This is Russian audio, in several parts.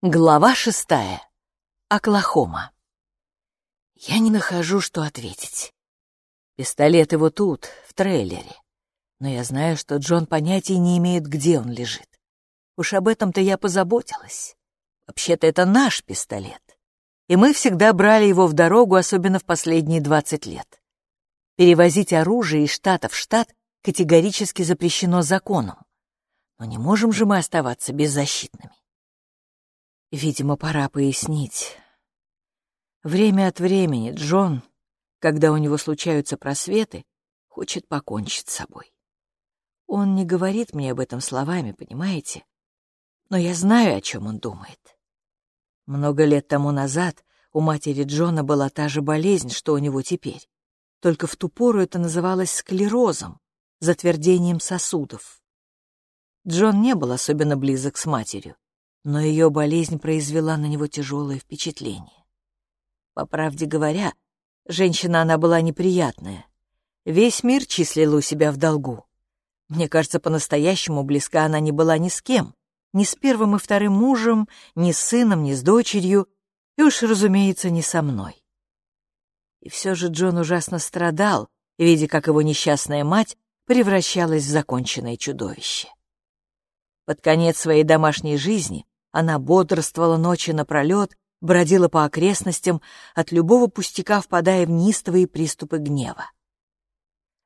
Глава шестая. Оклахома. Я не нахожу, что ответить. Пистолет его тут, в трейлере. Но я знаю, что Джон понятия не имеет, где он лежит. Уж об этом-то я позаботилась. Вообще-то это наш пистолет. И мы всегда брали его в дорогу, особенно в последние 20 лет. Перевозить оружие из штата в штат категорически запрещено законом. Но не можем же мы оставаться беззащитными. Видимо, пора пояснить. Время от времени Джон, когда у него случаются просветы, хочет покончить с собой. Он не говорит мне об этом словами, понимаете? Но я знаю, о чем он думает. Много лет тому назад у матери Джона была та же болезнь, что у него теперь. Только в ту пору это называлось склерозом, затвердением сосудов. Джон не был особенно близок с матерью но ее болезнь произвела на него тяжелое впечатление. По правде говоря, женщина она была неприятная. Весь мир числил у себя в долгу. Мне кажется, по-настоящему близка она не была ни с кем, ни с первым и вторым мужем, ни с сыном, ни с дочерью, и уж, разумеется, не со мной. И все же Джон ужасно страдал, видя, как его несчастная мать превращалась в законченное чудовище. Под конец своей домашней жизни она бодрствовала ночи напролет, бродила по окрестностям, от любого пустяка впадая в неистовые приступы гнева.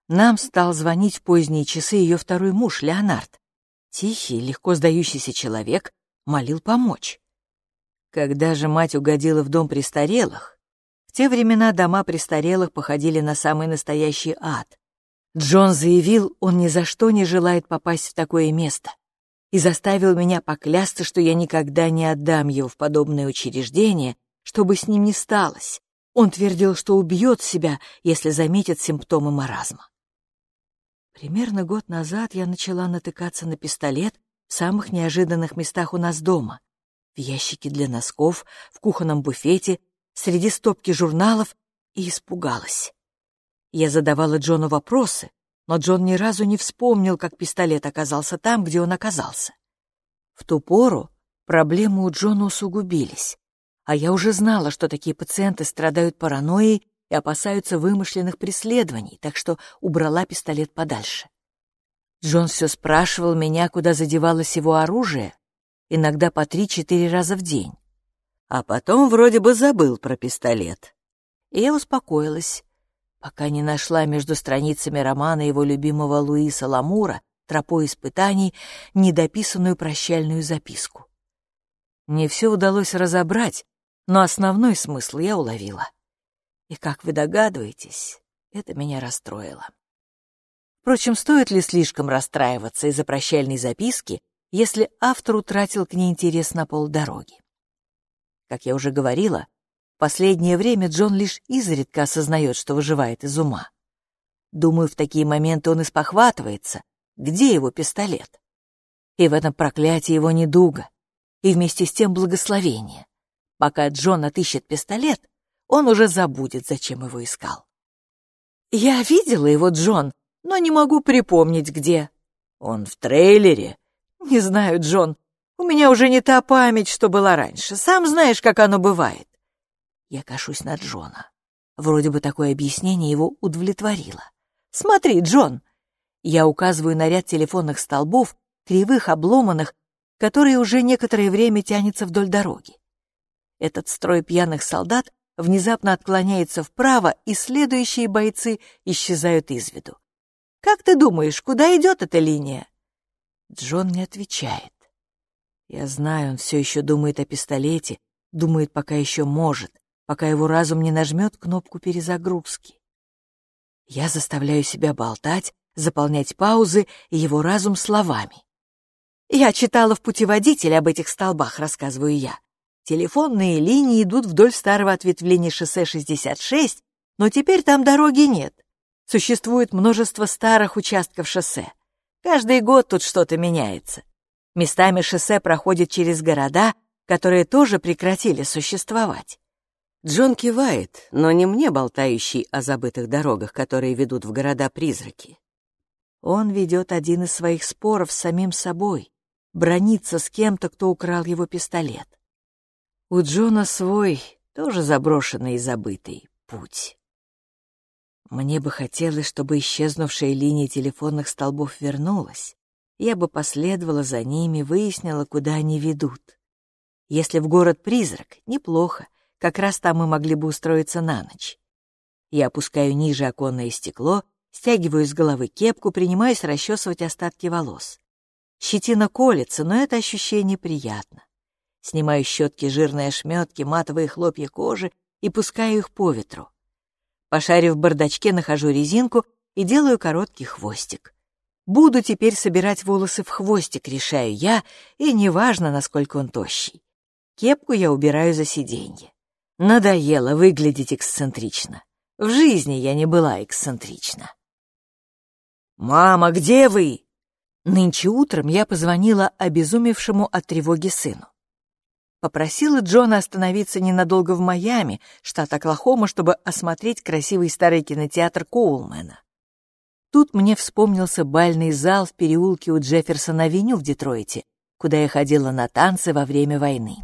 Нам стал звонить в поздние часы ее второй муж, Леонард. Тихий, легко сдающийся человек, молил помочь. Когда же мать угодила в дом престарелых, в те времена дома престарелых походили на самый настоящий ад. Джон заявил, он ни за что не желает попасть в такое место и заставил меня поклясться, что я никогда не отдам его в подобное учреждение, чтобы с ним не сталось. Он твердил, что убьет себя, если заметит симптомы маразма. Примерно год назад я начала натыкаться на пистолет в самых неожиданных местах у нас дома. В ящике для носков, в кухонном буфете, среди стопки журналов, и испугалась. Я задавала Джону вопросы, но Джон ни разу не вспомнил, как пистолет оказался там, где он оказался. В ту пору проблемы у Джона усугубились, а я уже знала, что такие пациенты страдают паранойей и опасаются вымышленных преследований, так что убрала пистолет подальше. Джон все спрашивал меня, куда задевалось его оружие, иногда по три-четыре раза в день. А потом вроде бы забыл про пистолет. И я успокоилась пока не нашла между страницами романа его любимого Луиса Ламура «Тропой испытаний» недописанную прощальную записку. Мне все удалось разобрать, но основной смысл я уловила. И, как вы догадываетесь, это меня расстроило. Впрочем, стоит ли слишком расстраиваться из-за прощальной записки, если автор утратил к ней интерес на полдороги? Как я уже говорила, Последнее время Джон лишь изредка осознает, что выживает из ума. Думаю, в такие моменты он испохватывается, где его пистолет. И в этом проклятие его недуга, и вместе с тем благословение. Пока Джон отыщет пистолет, он уже забудет, зачем его искал. Я видела его, Джон, но не могу припомнить, где. Он в трейлере? Не знаю, Джон. У меня уже не та память, что была раньше. Сам знаешь, как оно бывает. Я кашусь на Джона. Вроде бы такое объяснение его удовлетворило. «Смотри, Джон!» Я указываю на ряд телефонных столбов, кривых, обломанных, которые уже некоторое время тянется вдоль дороги. Этот строй пьяных солдат внезапно отклоняется вправо, и следующие бойцы исчезают из виду. «Как ты думаешь, куда идет эта линия?» Джон не отвечает. Я знаю, он все еще думает о пистолете, думает, пока еще может пока его разум не нажмет кнопку перезагрузки. Я заставляю себя болтать, заполнять паузы и его разум словами. Я читала в путеводителе об этих столбах, рассказываю я. Телефонные линии идут вдоль старого ответвления шоссе 66, но теперь там дороги нет. Существует множество старых участков шоссе. Каждый год тут что-то меняется. Местами шоссе проходит через города, которые тоже прекратили существовать. Джон кивает, но не мне, болтающий о забытых дорогах, которые ведут в города-призраки. Он ведет один из своих споров с самим собой, бронится с кем-то, кто украл его пистолет. У Джона свой, тоже заброшенный и забытый, путь. Мне бы хотелось, чтобы исчезнувшая линия телефонных столбов вернулась. Я бы последовала за ними, выяснила, куда они ведут. Если в город-призрак, неплохо, как раз там мы могли бы устроиться на ночь. Я опускаю ниже оконное стекло, стягиваю с головы кепку, принимаюсь расчесывать остатки волос. Щетина колется, но это ощущение приятно. Снимаю щетки жирные ошметки, матовые хлопья кожи и пускаю их по ветру. Пошарив в бардачке, нахожу резинку и делаю короткий хвостик. Буду теперь собирать волосы в хвостик, решаю я, и неважно, насколько он тощий. Кепку я убираю за сиденье. Надоело выглядеть эксцентрично. В жизни я не была эксцентрична. «Мама, где вы?» Нынче утром я позвонила обезумевшему от тревоги сыну. Попросила Джона остановиться ненадолго в Майами, штат Оклахома, чтобы осмотреть красивый старый кинотеатр Коулмена. Тут мне вспомнился бальный зал в переулке у Джефферсона-авеню в Детройте, куда я ходила на танцы во время войны.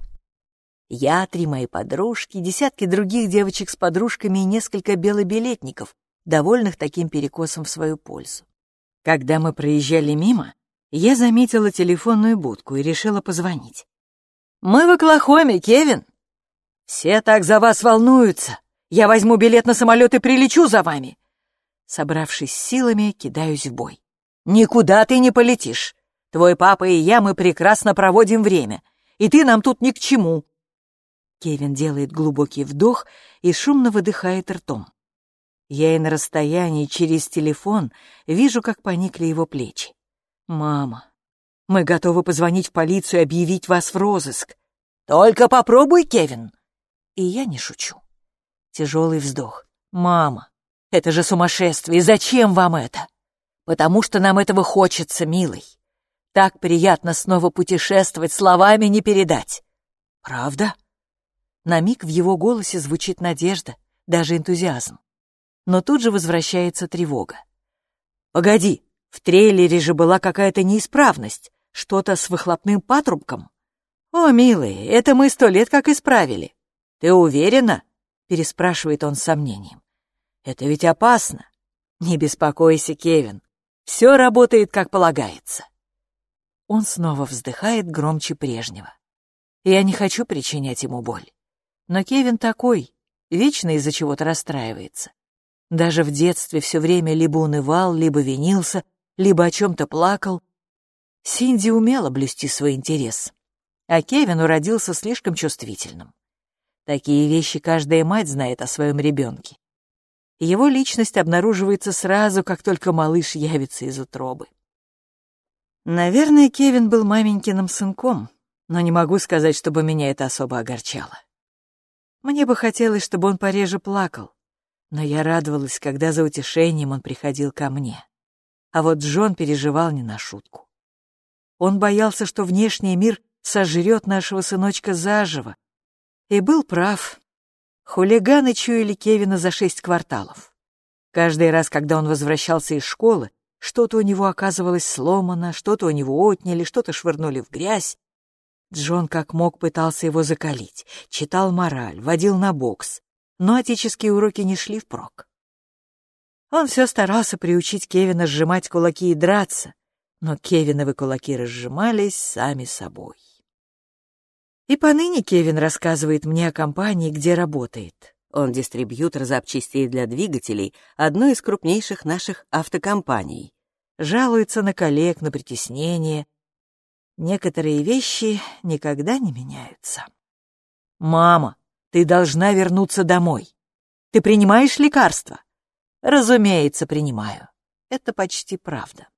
Я, три мои подружки, десятки других девочек с подружками и несколько белобилетников, довольных таким перекосом в свою пользу. Когда мы проезжали мимо, я заметила телефонную будку и решила позвонить. «Мы в Оклахоме, Кевин!» «Все так за вас волнуются. Я возьму билет на самолет и прилечу за вами!» Собравшись силами, кидаюсь в бой. «Никуда ты не полетишь. Твой папа и я, мы прекрасно проводим время, и ты нам тут ни к чему. Кевин делает глубокий вдох и шумно выдыхает ртом. Я и на расстоянии через телефон вижу, как поникли его плечи. «Мама, мы готовы позвонить в полицию и объявить вас в розыск. Только попробуй, Кевин!» И я не шучу. Тяжелый вздох. «Мама, это же сумасшествие! Зачем вам это?» «Потому что нам этого хочется, милый. Так приятно снова путешествовать, словами не передать». «Правда?» На миг в его голосе звучит надежда, даже энтузиазм. Но тут же возвращается тревога. «Погоди, в трейлере же была какая-то неисправность, что-то с выхлопным патрубком». «О, милый, это мы сто лет как исправили. Ты уверена?» — переспрашивает он с сомнением. «Это ведь опасно». «Не беспокойся, Кевин, все работает как полагается». Он снова вздыхает громче прежнего. Я не хочу причинять ему боль. Но Кевин такой, вечно из-за чего-то расстраивается. Даже в детстве все время либо унывал, либо винился, либо о чем-то плакал. Синди умела блюсти свой интерес, а Кевин уродился слишком чувствительным. Такие вещи каждая мать знает о своем ребенке. Его личность обнаруживается сразу, как только малыш явится из утробы. Наверное, Кевин был маменькиным сынком, но не могу сказать, чтобы меня это особо огорчало. Мне бы хотелось, чтобы он пореже плакал, но я радовалась, когда за утешением он приходил ко мне. А вот Джон переживал не на шутку. Он боялся, что внешний мир сожрет нашего сыночка заживо, и был прав. Хулиганы чуяли Кевина за шесть кварталов. Каждый раз, когда он возвращался из школы, что-то у него оказывалось сломано, что-то у него отняли, что-то швырнули в грязь, Джон как мог пытался его закалить, читал мораль, водил на бокс, но отеческие уроки не шли впрок. Он все старался приучить Кевина сжимать кулаки и драться, но Кевиновы кулаки разжимались сами собой. И поныне Кевин рассказывает мне о компании, где работает. Он дистрибьютор запчастей для двигателей одной из крупнейших наших автокомпаний. Жалуется на коллег, на притеснение — Некоторые вещи никогда не меняются. «Мама, ты должна вернуться домой. Ты принимаешь лекарства?» «Разумеется, принимаю. Это почти правда».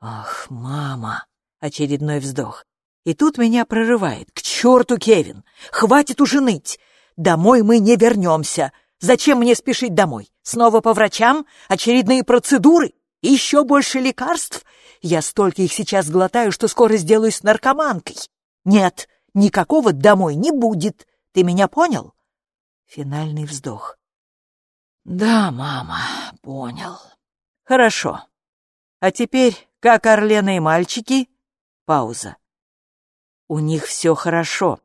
«Ах, мама!» — очередной вздох. И тут меня прорывает. «К черту, Кевин! Хватит уже ныть! Домой мы не вернемся! Зачем мне спешить домой? Снова по врачам? Очередные процедуры? Еще больше лекарств? Я столько их сейчас глотаю, что скоро сделаюсь наркоманкой. Нет, никакого домой не будет. Ты меня понял? Финальный вздох. Да, мама, понял. Хорошо. А теперь, как Орлена и мальчики? Пауза. У них все хорошо.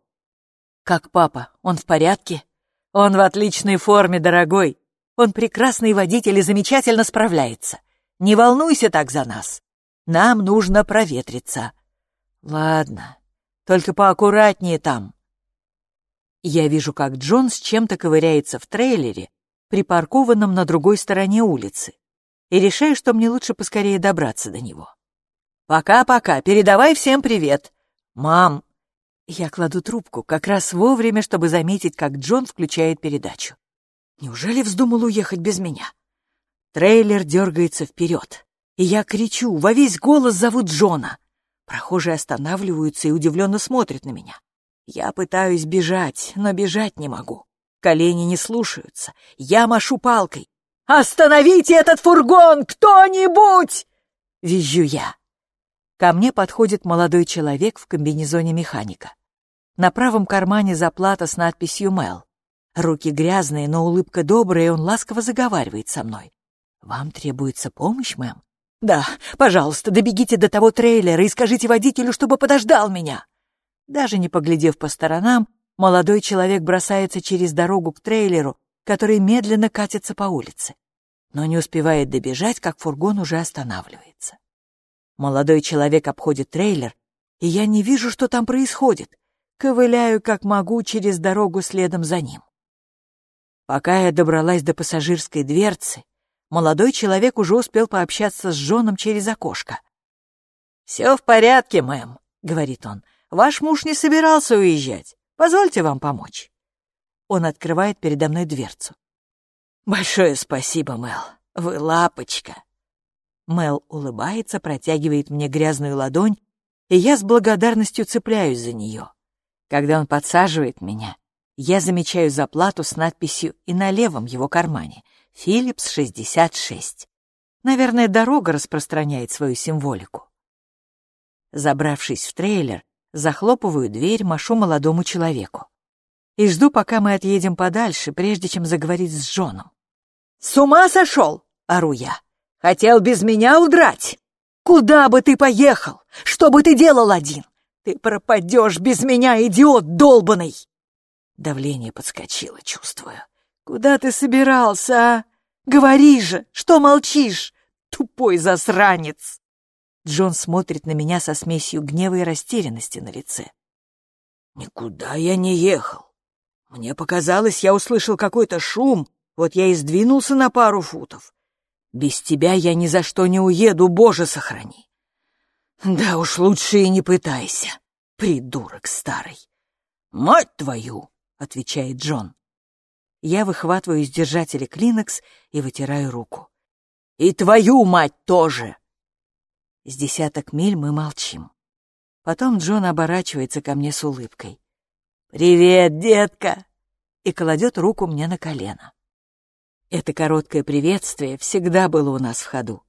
«Как папа? Он в порядке?» «Он в отличной форме, дорогой. Он прекрасный водитель и замечательно справляется. Не волнуйся так за нас. Нам нужно проветриться». «Ладно, только поаккуратнее там». Я вижу, как Джон с чем-то ковыряется в трейлере, припаркованном на другой стороне улицы, и решаю, что мне лучше поскорее добраться до него. «Пока-пока, передавай всем привет!» «Мам!» Я кладу трубку как раз вовремя, чтобы заметить, как Джон включает передачу. Неужели вздумал уехать без меня? Трейлер дергается вперед, и я кричу, во весь голос зову Джона. Прохожие останавливаются и удивленно смотрят на меня. Я пытаюсь бежать, но бежать не могу. Колени не слушаются. Я машу палкой. «Остановите этот фургон! Кто-нибудь!» Визжу я. Ко мне подходит молодой человек в комбинезоне механика. На правом кармане заплата с надписью «Мел». Руки грязные, но улыбка добрая, и он ласково заговаривает со мной. «Вам требуется помощь, мэм?» «Да, пожалуйста, добегите до того трейлера и скажите водителю, чтобы подождал меня!» Даже не поглядев по сторонам, молодой человек бросается через дорогу к трейлеру, который медленно катится по улице. Но не успевает добежать, как фургон уже останавливается. Молодой человек обходит трейлер, и я не вижу, что там происходит. Ковыляю, как могу, через дорогу следом за ним. Пока я добралась до пассажирской дверцы, молодой человек уже успел пообщаться с Джоном через окошко. «Все в порядке, мэм», — говорит он. «Ваш муж не собирался уезжать. Позвольте вам помочь». Он открывает передо мной дверцу. «Большое спасибо, Мэл. Вы лапочка». Мел улыбается, протягивает мне грязную ладонь, и я с благодарностью цепляюсь за нее. Когда он подсаживает меня, я замечаю заплату с надписью и на левом его кармане «Филлипс 66». Наверное, дорога распространяет свою символику. Забравшись в трейлер, захлопываю дверь, машу молодому человеку. И жду, пока мы отъедем подальше, прежде чем заговорить с Джоном. «С ума сошел!» — ору я. Хотел без меня удрать? Куда бы ты поехал? Что бы ты делал один? Ты пропадешь без меня, идиот долбанный!» Давление подскочило, чувствую. «Куда ты собирался, а? Говори же, что молчишь, тупой засранец!» Джон смотрит на меня со смесью гнева и растерянности на лице. «Никуда я не ехал. Мне показалось, я услышал какой-то шум, вот я и сдвинулся на пару футов. Без тебя я ни за что не уеду, Боже, сохрани. Да уж лучше и не пытайся, придурок старый. Мать твою, отвечает Джон. Я выхватываю из держателя клинокс и вытираю руку. И твою мать тоже. С десяток миль мы молчим. Потом Джон оборачивается ко мне с улыбкой. «Привет, детка!» и кладет руку мне на колено. Это короткое приветствие всегда было у нас в ходу.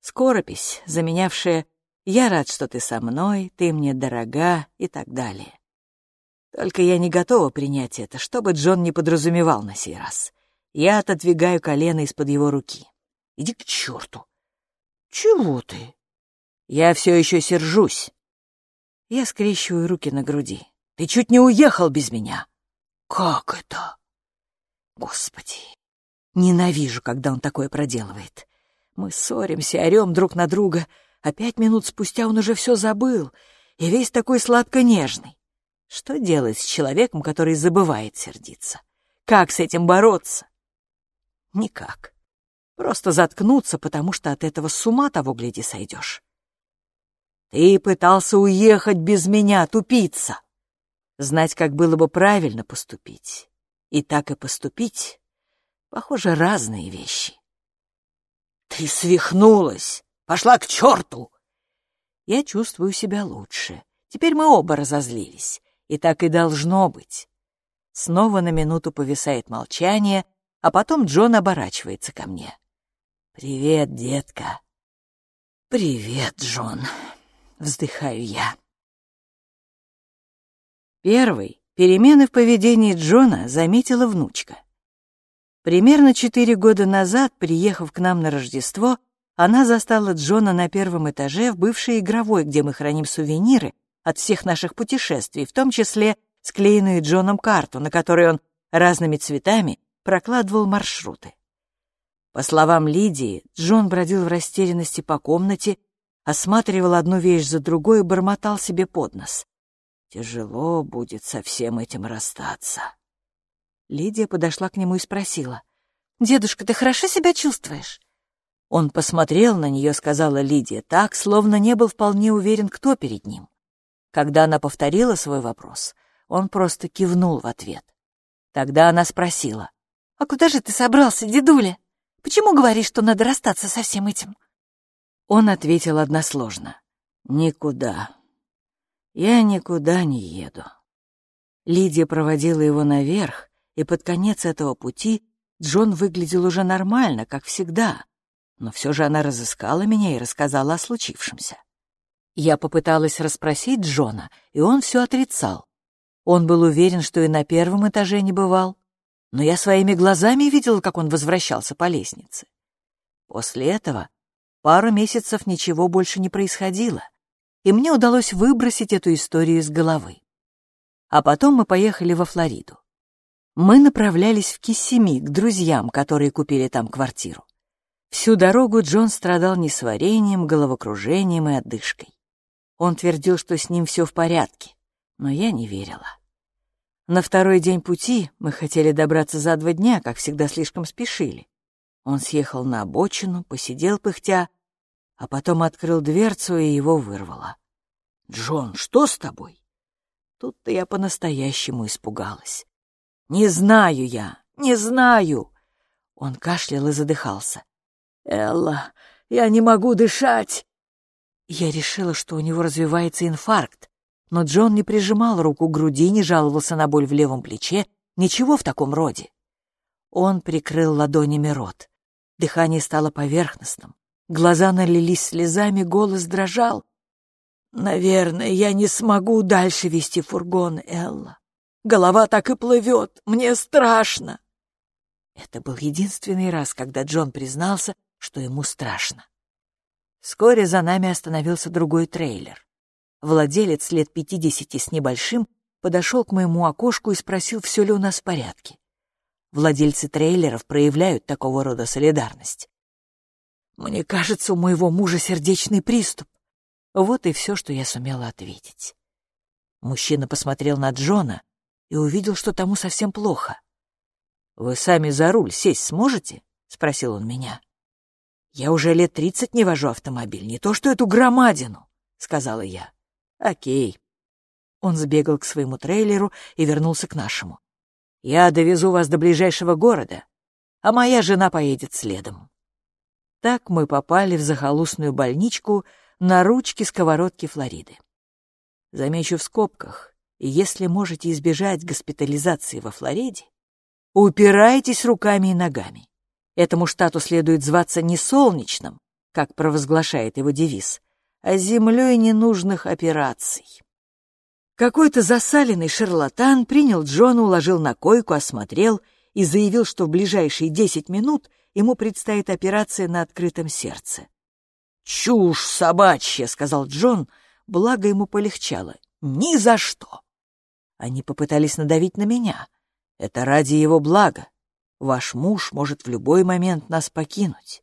Скоропись, заменявшая «Я рад, что ты со мной, ты мне дорога» и так далее. Только я не готова принять это, что бы Джон не подразумевал на сей раз. Я отодвигаю колено из-под его руки. «Иди к черту!» «Чего ты?» «Я все еще сержусь». Я скрещиваю руки на груди. «Ты чуть не уехал без меня!» «Как это?» «Господи, Ненавижу, когда он такое проделывает. Мы ссоримся, орем друг на друга, а пять минут спустя он уже все забыл, и весь такой сладко-нежный. Что делать с человеком, который забывает сердиться? Как с этим бороться? Никак. Просто заткнуться, потому что от этого с ума того, гляди, сойдешь. Ты пытался уехать без меня, тупица. Знать, как было бы правильно поступить. И так и поступить Похоже, разные вещи. «Ты свихнулась! Пошла к черту!» Я чувствую себя лучше. Теперь мы оба разозлились. И так и должно быть. Снова на минуту повисает молчание, а потом Джон оборачивается ко мне. «Привет, детка». «Привет, Джон», — вздыхаю я. Первый перемены в поведении Джона заметила внучка. Примерно четыре года назад, приехав к нам на Рождество, она застала Джона на первом этаже в бывшей игровой, где мы храним сувениры от всех наших путешествий, в том числе склеенную Джоном карту, на которой он разными цветами прокладывал маршруты. По словам Лидии, Джон бродил в растерянности по комнате, осматривал одну вещь за другой и бормотал себе под нос. «Тяжело будет со всем этим расстаться». Лидия подошла к нему и спросила. «Дедушка, ты хорошо себя чувствуешь?» Он посмотрел на нее, сказала Лидия, так, словно не был вполне уверен, кто перед ним. Когда она повторила свой вопрос, он просто кивнул в ответ. Тогда она спросила. «А куда же ты собрался, дедуля? Почему говоришь, что надо расстаться со всем этим?» Он ответил односложно. «Никуда. Я никуда не еду». Лидия проводила его наверх, и под конец этого пути Джон выглядел уже нормально, как всегда, но все же она разыскала меня и рассказала о случившемся. Я попыталась расспросить Джона, и он все отрицал. Он был уверен, что и на первом этаже не бывал, но я своими глазами видела, как он возвращался по лестнице. После этого пару месяцев ничего больше не происходило, и мне удалось выбросить эту историю из головы. А потом мы поехали во Флориду. Мы направлялись в Киссими к друзьям, которые купили там квартиру. Всю дорогу Джон страдал несварением, головокружением и одышкой. Он твердил, что с ним все в порядке, но я не верила. На второй день пути мы хотели добраться за два дня, как всегда слишком спешили. Он съехал на обочину, посидел пыхтя, а потом открыл дверцу и его вырвало. «Джон, что с тобой?» Тут-то я по-настоящему испугалась. «Не знаю я, не знаю!» Он кашлял и задыхался. «Элла, я не могу дышать!» Я решила, что у него развивается инфаркт, но Джон не прижимал руку к груди, не жаловался на боль в левом плече, ничего в таком роде. Он прикрыл ладонями рот. Дыхание стало поверхностным. Глаза налились слезами, голос дрожал. «Наверное, я не смогу дальше вести фургон, Элла. Голова так и плывет, мне страшно». Это был единственный раз, когда Джон признался, что ему страшно. Вскоре за нами остановился другой трейлер. Владелец лет пятидесяти с небольшим подошел к моему окошку и спросил, все ли у нас в порядке. Владельцы трейлеров проявляют такого рода солидарность. «Мне кажется, у моего мужа сердечный приступ». Вот и все, что я сумела ответить. Мужчина посмотрел на Джона и увидел, что тому совсем плохо. «Вы сами за руль сесть сможете?» — спросил он меня. «Я уже лет тридцать не вожу автомобиль, не то что эту громадину», — сказала я. «Окей». Он сбегал к своему трейлеру и вернулся к нашему. «Я довезу вас до ближайшего города, а моя жена поедет следом». Так мы попали в захолустную больничку на ручке сковородки Флориды. Замечу в скобках, если можете избежать госпитализации во Флориде, упирайтесь руками и ногами. Этому штату следует зваться не солнечным, как провозглашает его девиз, а землей ненужных операций. Какой-то засаленный шарлатан принял Джона, уложил на койку, осмотрел и заявил, что в ближайшие десять минут ему предстоит операция на открытом сердце. «Чушь собачья», — сказал Джон, благо ему полегчало. «Ни за что!» Они попытались надавить на меня. Это ради его блага. Ваш муж может в любой момент нас покинуть.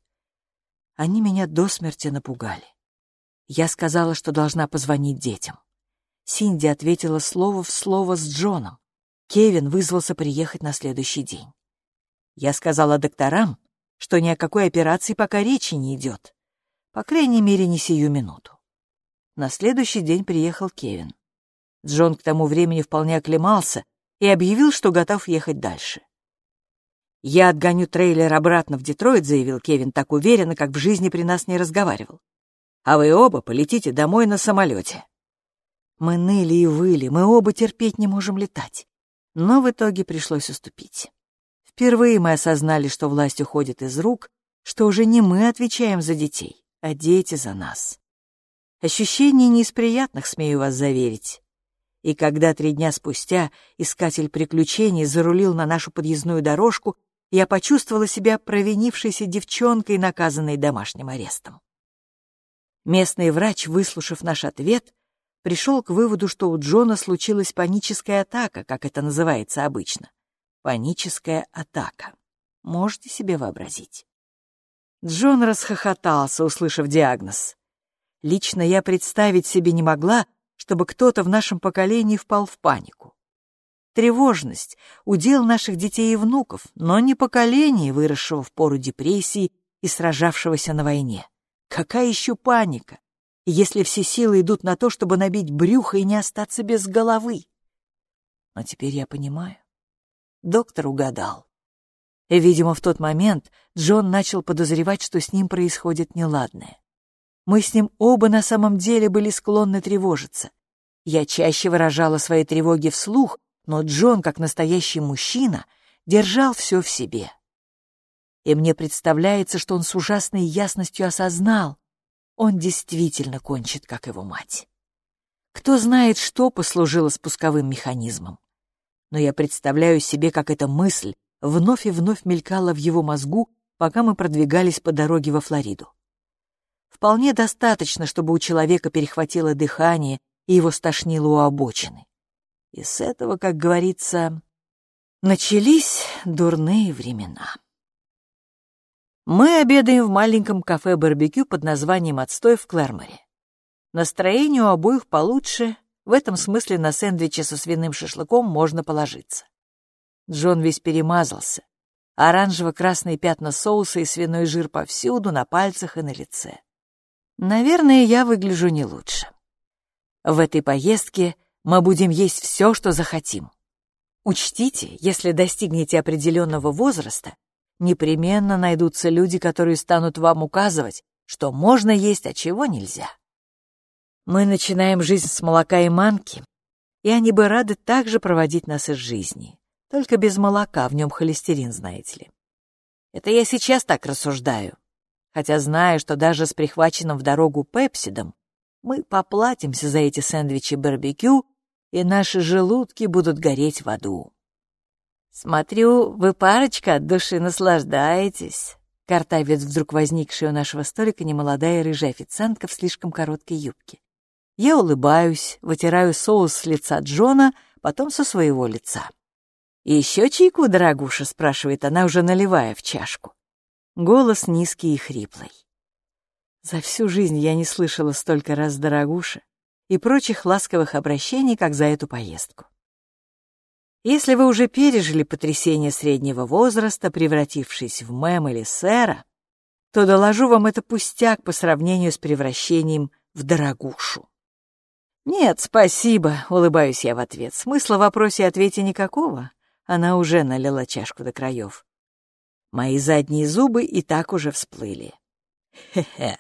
Они меня до смерти напугали. Я сказала, что должна позвонить детям. Синди ответила слово в слово с Джоном. Кевин вызвался приехать на следующий день. Я сказала докторам, что ни о какой операции пока речи не идет. По крайней мере, не сию минуту. На следующий день приехал Кевин. Джон к тому времени вполне оклемался и объявил, что готов ехать дальше. «Я отгоню трейлер обратно в Детройт», — заявил Кевин так уверенно, как в жизни при нас не разговаривал. «А вы оба полетите домой на самолете». Мы ныли и выли, мы оба терпеть не можем летать. Но в итоге пришлось уступить. Впервые мы осознали, что власть уходит из рук, что уже не мы отвечаем за детей, а дети за нас. Ощущение не из приятных, смею вас заверить. И когда три дня спустя искатель приключений зарулил на нашу подъездную дорожку, я почувствовала себя провинившейся девчонкой, наказанной домашним арестом. Местный врач, выслушав наш ответ, пришел к выводу, что у Джона случилась паническая атака, как это называется обычно. Паническая атака. Можете себе вообразить? Джон расхохотался, услышав диагноз. Лично я представить себе не могла, чтобы кто-то в нашем поколении впал в панику. Тревожность — удел наших детей и внуков, но не поколение, выросшего в пору депрессии и сражавшегося на войне. Какая еще паника, если все силы идут на то, чтобы набить брюхо и не остаться без головы? Но теперь я понимаю. Доктор угадал. Видимо, в тот момент Джон начал подозревать, что с ним происходит неладное. Мы с ним оба на самом деле были склонны тревожиться. Я чаще выражала свои тревоги вслух, но Джон, как настоящий мужчина, держал все в себе. И мне представляется, что он с ужасной ясностью осознал, он действительно кончит, как его мать. Кто знает, что послужило спусковым механизмом. Но я представляю себе, как эта мысль вновь и вновь мелькала в его мозгу, пока мы продвигались по дороге во Флориду. Вполне достаточно, чтобы у человека перехватило дыхание и его стошнило у обочины. И с этого, как говорится, начались дурные времена. Мы обедаем в маленьком кафе-барбекю под названием «Отстой» в Клэрморе. Настроение у обоих получше, в этом смысле на сэндвичи со свиным шашлыком можно положиться. Джон весь перемазался. Оранжево-красные пятна соуса и свиной жир повсюду, на пальцах и на лице. Наверное, я выгляжу не лучше. В этой поездке мы будем есть все, что захотим. Учтите, если достигнете определенного возраста, непременно найдутся люди, которые станут вам указывать, что можно есть, а чего нельзя. Мы начинаем жизнь с молока и манки, и они бы рады также проводить нас из жизни. Только без молока, в нем холестерин, знаете ли. Это я сейчас так рассуждаю, хотя знаю, что даже с прихваченным в дорогу пепсидом мы поплатимся за эти сэндвичи барбекю, и наши желудки будут гореть в аду. Смотрю, вы, парочка, от души наслаждаетесь. Картавец вдруг возникшая у нашего столика немолодая рыжая официантка в слишком короткой юбке. Я улыбаюсь, вытираю соус с лица Джона, потом со своего лица. «Еще чайку, дорогуша?» — спрашивает она, уже наливая в чашку. Голос низкий и хриплый. За всю жизнь я не слышала столько раз «дорогуша» и прочих ласковых обращений, как за эту поездку. Если вы уже пережили потрясение среднего возраста, превратившись в мэм или сэра, то доложу вам это пустяк по сравнению с превращением в дорогушу. «Нет, спасибо», — улыбаюсь я в ответ. Смысла в вопросе и ответе никакого. Она уже налила чашку до краев. Мои задние зубы и так уже всплыли. Хе-хе.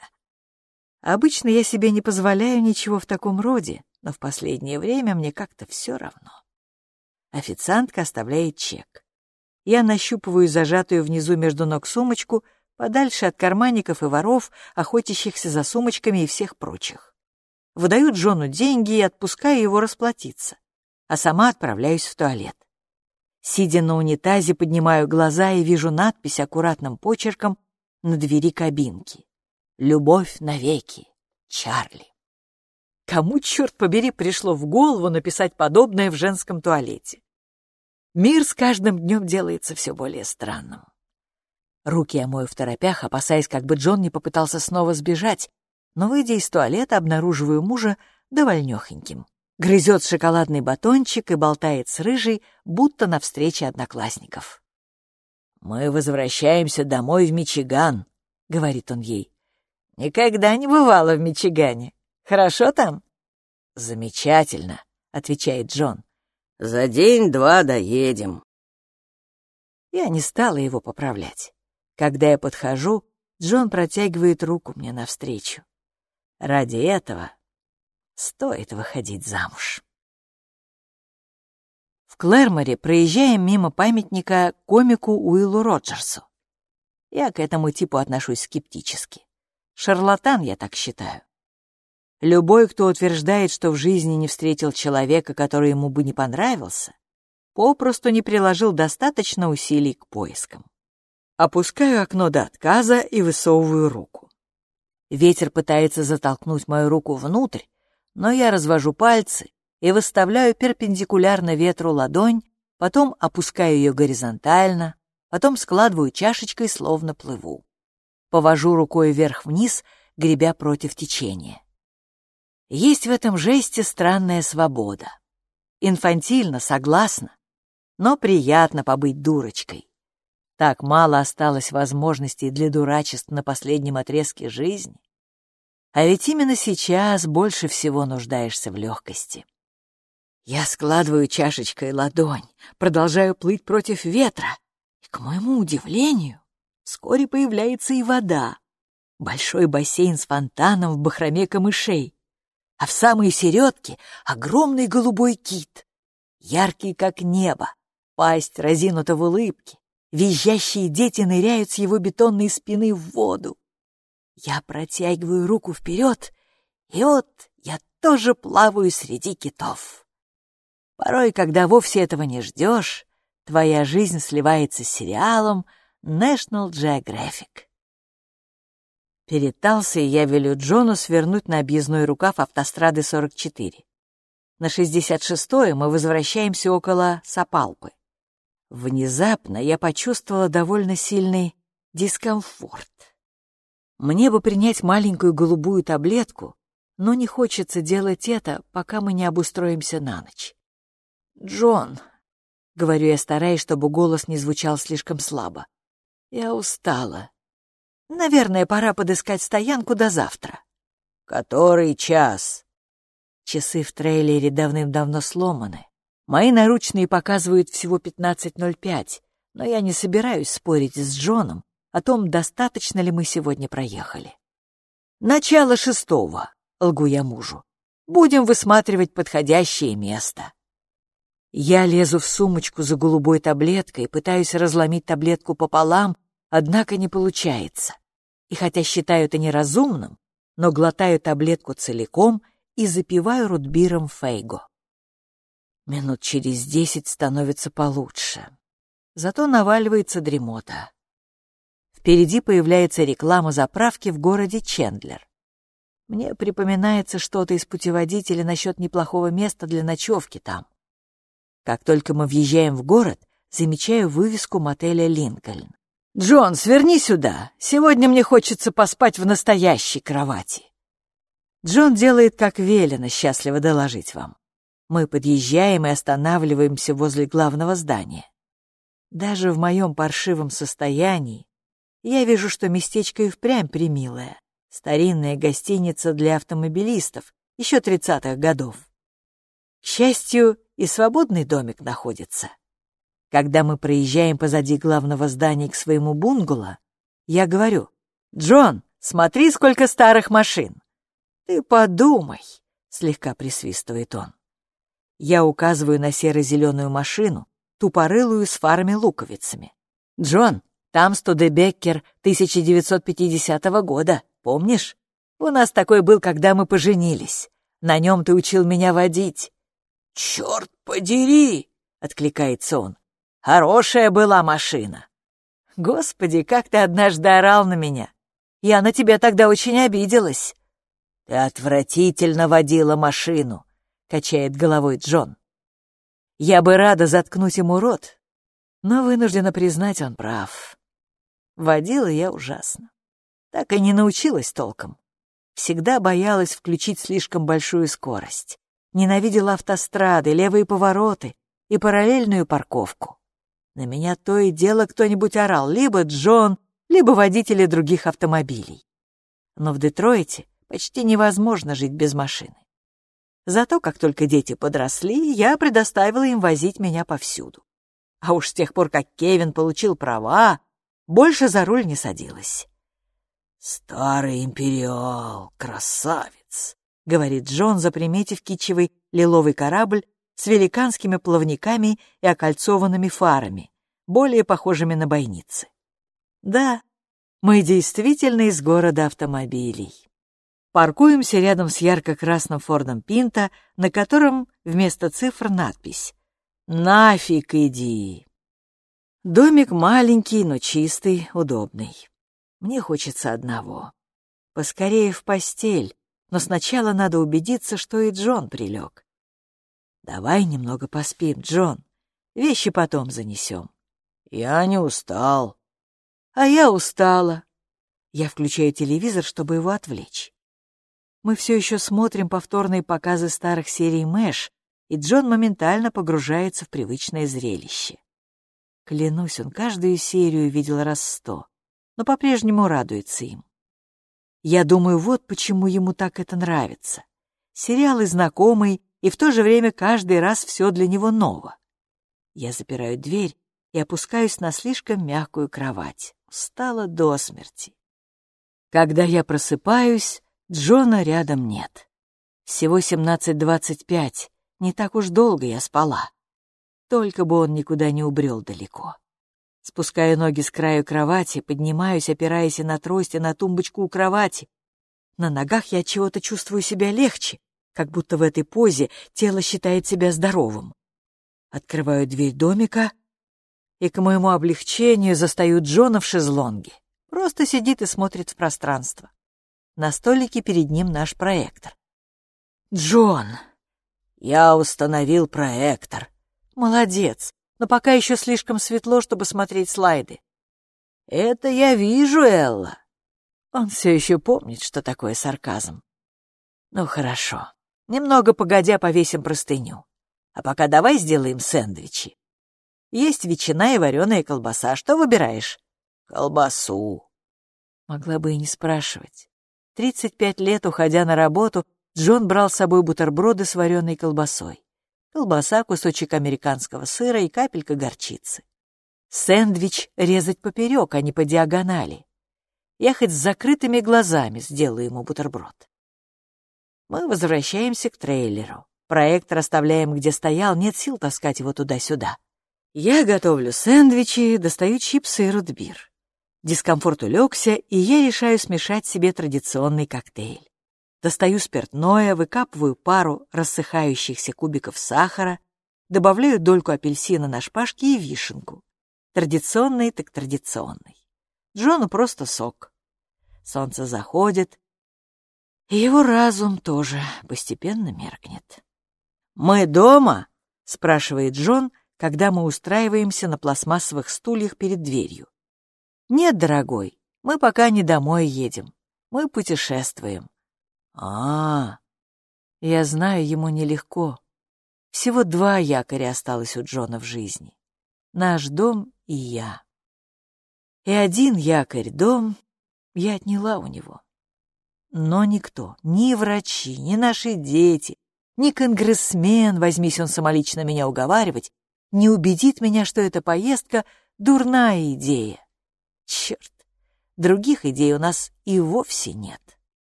Обычно я себе не позволяю ничего в таком роде, но в последнее время мне как-то все равно. Официантка оставляет чек. Я нащупываю зажатую внизу между ног сумочку подальше от карманников и воров, охотящихся за сумочками и всех прочих. Выдаю Джону деньги и отпускаю его расплатиться, а сама отправляюсь в туалет. Сидя на унитазе, поднимаю глаза и вижу надпись аккуратным почерком на двери кабинки. «Любовь навеки, Чарли». Кому, черт побери, пришло в голову написать подобное в женском туалете? Мир с каждым днем делается все более странным. Руки я мою в торопях, опасаясь, как бы Джон не попытался снова сбежать, но, выйдя из туалета, обнаруживаю мужа довольнёхоньким грызет шоколадный батончик и болтает с рыжей, будто на встрече одноклассников. «Мы возвращаемся домой в Мичиган», — говорит он ей. «Никогда не бывало в Мичигане. Хорошо там?» «Замечательно», — отвечает Джон. «За день-два доедем». Я не стала его поправлять. Когда я подхожу, Джон протягивает руку мне навстречу. Ради этого Стоит выходить замуж. В Клэрморе проезжаем мимо памятника комику Уиллу Роджерсу. Я к этому типу отношусь скептически. Шарлатан, я так считаю. Любой, кто утверждает, что в жизни не встретил человека, который ему бы не понравился, попросту не приложил достаточно усилий к поискам. Опускаю окно до отказа и высовываю руку. Ветер пытается затолкнуть мою руку внутрь, но я развожу пальцы и выставляю перпендикулярно ветру ладонь, потом опускаю ее горизонтально, потом складываю чашечкой, словно плыву. Повожу рукой вверх-вниз, гребя против течения. Есть в этом жесте странная свобода. Инфантильно, согласна, но приятно побыть дурочкой. Так мало осталось возможностей для дурачеств на последнем отрезке жизни. А ведь именно сейчас больше всего нуждаешься в легкости. Я складываю чашечкой ладонь, продолжаю плыть против ветра, и, к моему удивлению, вскоре появляется и вода. Большой бассейн с фонтаном в бахроме камышей, а в самой середке огромный голубой кит, яркий как небо, пасть разинута в улыбке, визжащие дети ныряют с его бетонной спины в воду. Я протягиваю руку вперед, и вот я тоже плаваю среди китов. Порой, когда вовсе этого не ждешь, твоя жизнь сливается с сериалом National Geographic. Перед Талсой я велю Джону свернуть на объездной рукав автострады 44. На 66-е мы возвращаемся около Сапалпы. Внезапно я почувствовала довольно сильный дискомфорт. Мне бы принять маленькую голубую таблетку, но не хочется делать это, пока мы не обустроимся на ночь. «Джон», — говорю я, стараясь, чтобы голос не звучал слишком слабо, — «я устала. Наверное, пора подыскать стоянку до завтра». «Который час?» Часы в трейлере давным-давно сломаны. Мои наручные показывают всего 15.05, но я не собираюсь спорить с Джоном о том, достаточно ли мы сегодня проехали. «Начало шестого», — лгу я мужу. «Будем высматривать подходящее место». Я лезу в сумочку за голубой таблеткой пытаюсь разломить таблетку пополам, однако не получается. И хотя считаю это неразумным, но глотаю таблетку целиком и запиваю рутбиром фейго. Минут через десять становится получше. Зато наваливается дремота. Впереди появляется реклама заправки в городе Чендлер. Мне припоминается что-то из путеводителя насчет неплохого места для ночевки там. Как только мы въезжаем в город, замечаю вывеску мотеля «Линкольн». «Джон, сверни сюда. Сегодня мне хочется поспать в настоящей кровати». Джон делает, как велено, счастливо доложить вам. Мы подъезжаем и останавливаемся возле главного здания. Даже в моем паршивом состоянии я вижу, что местечко и впрямь примилое. Старинная гостиница для автомобилистов, еще тридцатых годов. Счастью, и свободный домик находится. Когда мы проезжаем позади главного здания к своему бунгало, я говорю, «Джон, смотри, сколько старых машин!» «Ты подумай!» — слегка присвистывает он. Я указываю на серо-зеленую машину, тупорылую с фарами-луковицами. «Джон, там Студебеккер 1950 года, помнишь? У нас такой был, когда мы поженились. На нем ты учил меня водить. «Черт подери!» — откликается он. «Хорошая была машина!» «Господи, как ты однажды орал на меня! Я на тебя тогда очень обиделась!» «Ты отвратительно водила машину!» — качает головой Джон. Я бы рада заткнуть ему рот, но вынуждена признать, он прав. Водила я ужасно. Так и не научилась толком. Всегда боялась включить слишком большую скорость ненавидела автострады, левые повороты и параллельную парковку. На меня то и дело кто-нибудь орал, либо Джон, либо водители других автомобилей. Но в Детройте почти невозможно жить без машины. Зато, как только дети подросли, я предоставила им возить меня повсюду. А уж с тех пор, как Кевин получил права, больше за руль не садилась. «Старый империал, красавец!» — говорит Джон, заприметив кичевый лиловый корабль с великанскими плавниками и окольцованными фарами, более похожими на бойницы. Да, мы действительно из города автомобилей. Паркуемся рядом с ярко-красным Фордом Пинта, на котором вместо цифр надпись «Нафиг иди!». Домик маленький, но чистый, удобный. Мне хочется одного. Поскорее в постель, но сначала надо убедиться, что и Джон прилег. Давай немного поспим, Джон. Вещи потом занесем. Я не устал. А я устала. Я включаю телевизор, чтобы его отвлечь. Мы все еще смотрим повторные показы старых серий Мэш, и Джон моментально погружается в привычное зрелище. Клянусь, он каждую серию видел раз сто, но по-прежнему радуется им. Я думаю, вот почему ему так это нравится. Сериалы знакомый, и в то же время каждый раз все для него ново. Я запираю дверь и опускаюсь на слишком мягкую кровать. Устала до смерти. Когда я просыпаюсь, Джона рядом нет. Всего 17.25, не так уж долго я спала. Только бы он никуда не убрел далеко. Спускаю ноги с краю кровати, поднимаюсь, опираясь и на трость, и на тумбочку у кровати. На ногах я чего-то чувствую себя легче, как будто в этой позе тело считает себя здоровым. Открываю дверь домика и, к моему облегчению, застаю Джона в шезлонге. Просто сидит и смотрит в пространство. На столике перед ним наш проектор. «Джон!» «Я установил проектор». «Молодец, но пока еще слишком светло, чтобы смотреть слайды». «Это я вижу, Элла». Он все еще помнит, что такое сарказм. «Ну, хорошо. Немного погодя повесим простыню. А пока давай сделаем сэндвичи. Есть ветчина и вареная колбаса. Что выбираешь?» «Колбасу». Могла бы и не спрашивать. Тридцать пять лет, уходя на работу, Джон брал с собой бутерброды с вареной колбасой. Колбаса, кусочек американского сыра и капелька горчицы. Сэндвич резать поперек, а не по диагонали. Я хоть с закрытыми глазами сделаю ему бутерброд. Мы возвращаемся к трейлеру. Проектор оставляем, где стоял, нет сил таскать его туда-сюда. Я готовлю сэндвичи, достаю чипсы и рутбир. Дискомфорт улегся, и я решаю смешать себе традиционный коктейль. Достаю спиртное, выкапываю пару рассыхающихся кубиков сахара, добавляю дольку апельсина на шпажке и вишенку. Традиционный так традиционный. Джону просто сок. Солнце заходит, и его разум тоже постепенно меркнет. «Мы дома?» — спрашивает Джон, когда мы устраиваемся на пластмассовых стульях перед дверью. «Нет, дорогой, мы пока не домой едем. Мы путешествуем». А, Я знаю, ему нелегко. Всего два якоря осталось у Джона в жизни. Наш дом и я. И один якорь, дом, я отняла у него. Но никто, ни врачи, ни наши дети, ни конгрессмен, возьмись он самолично меня уговаривать, не убедит меня, что эта поездка — дурная идея. Черт, других идей у нас и вовсе нет.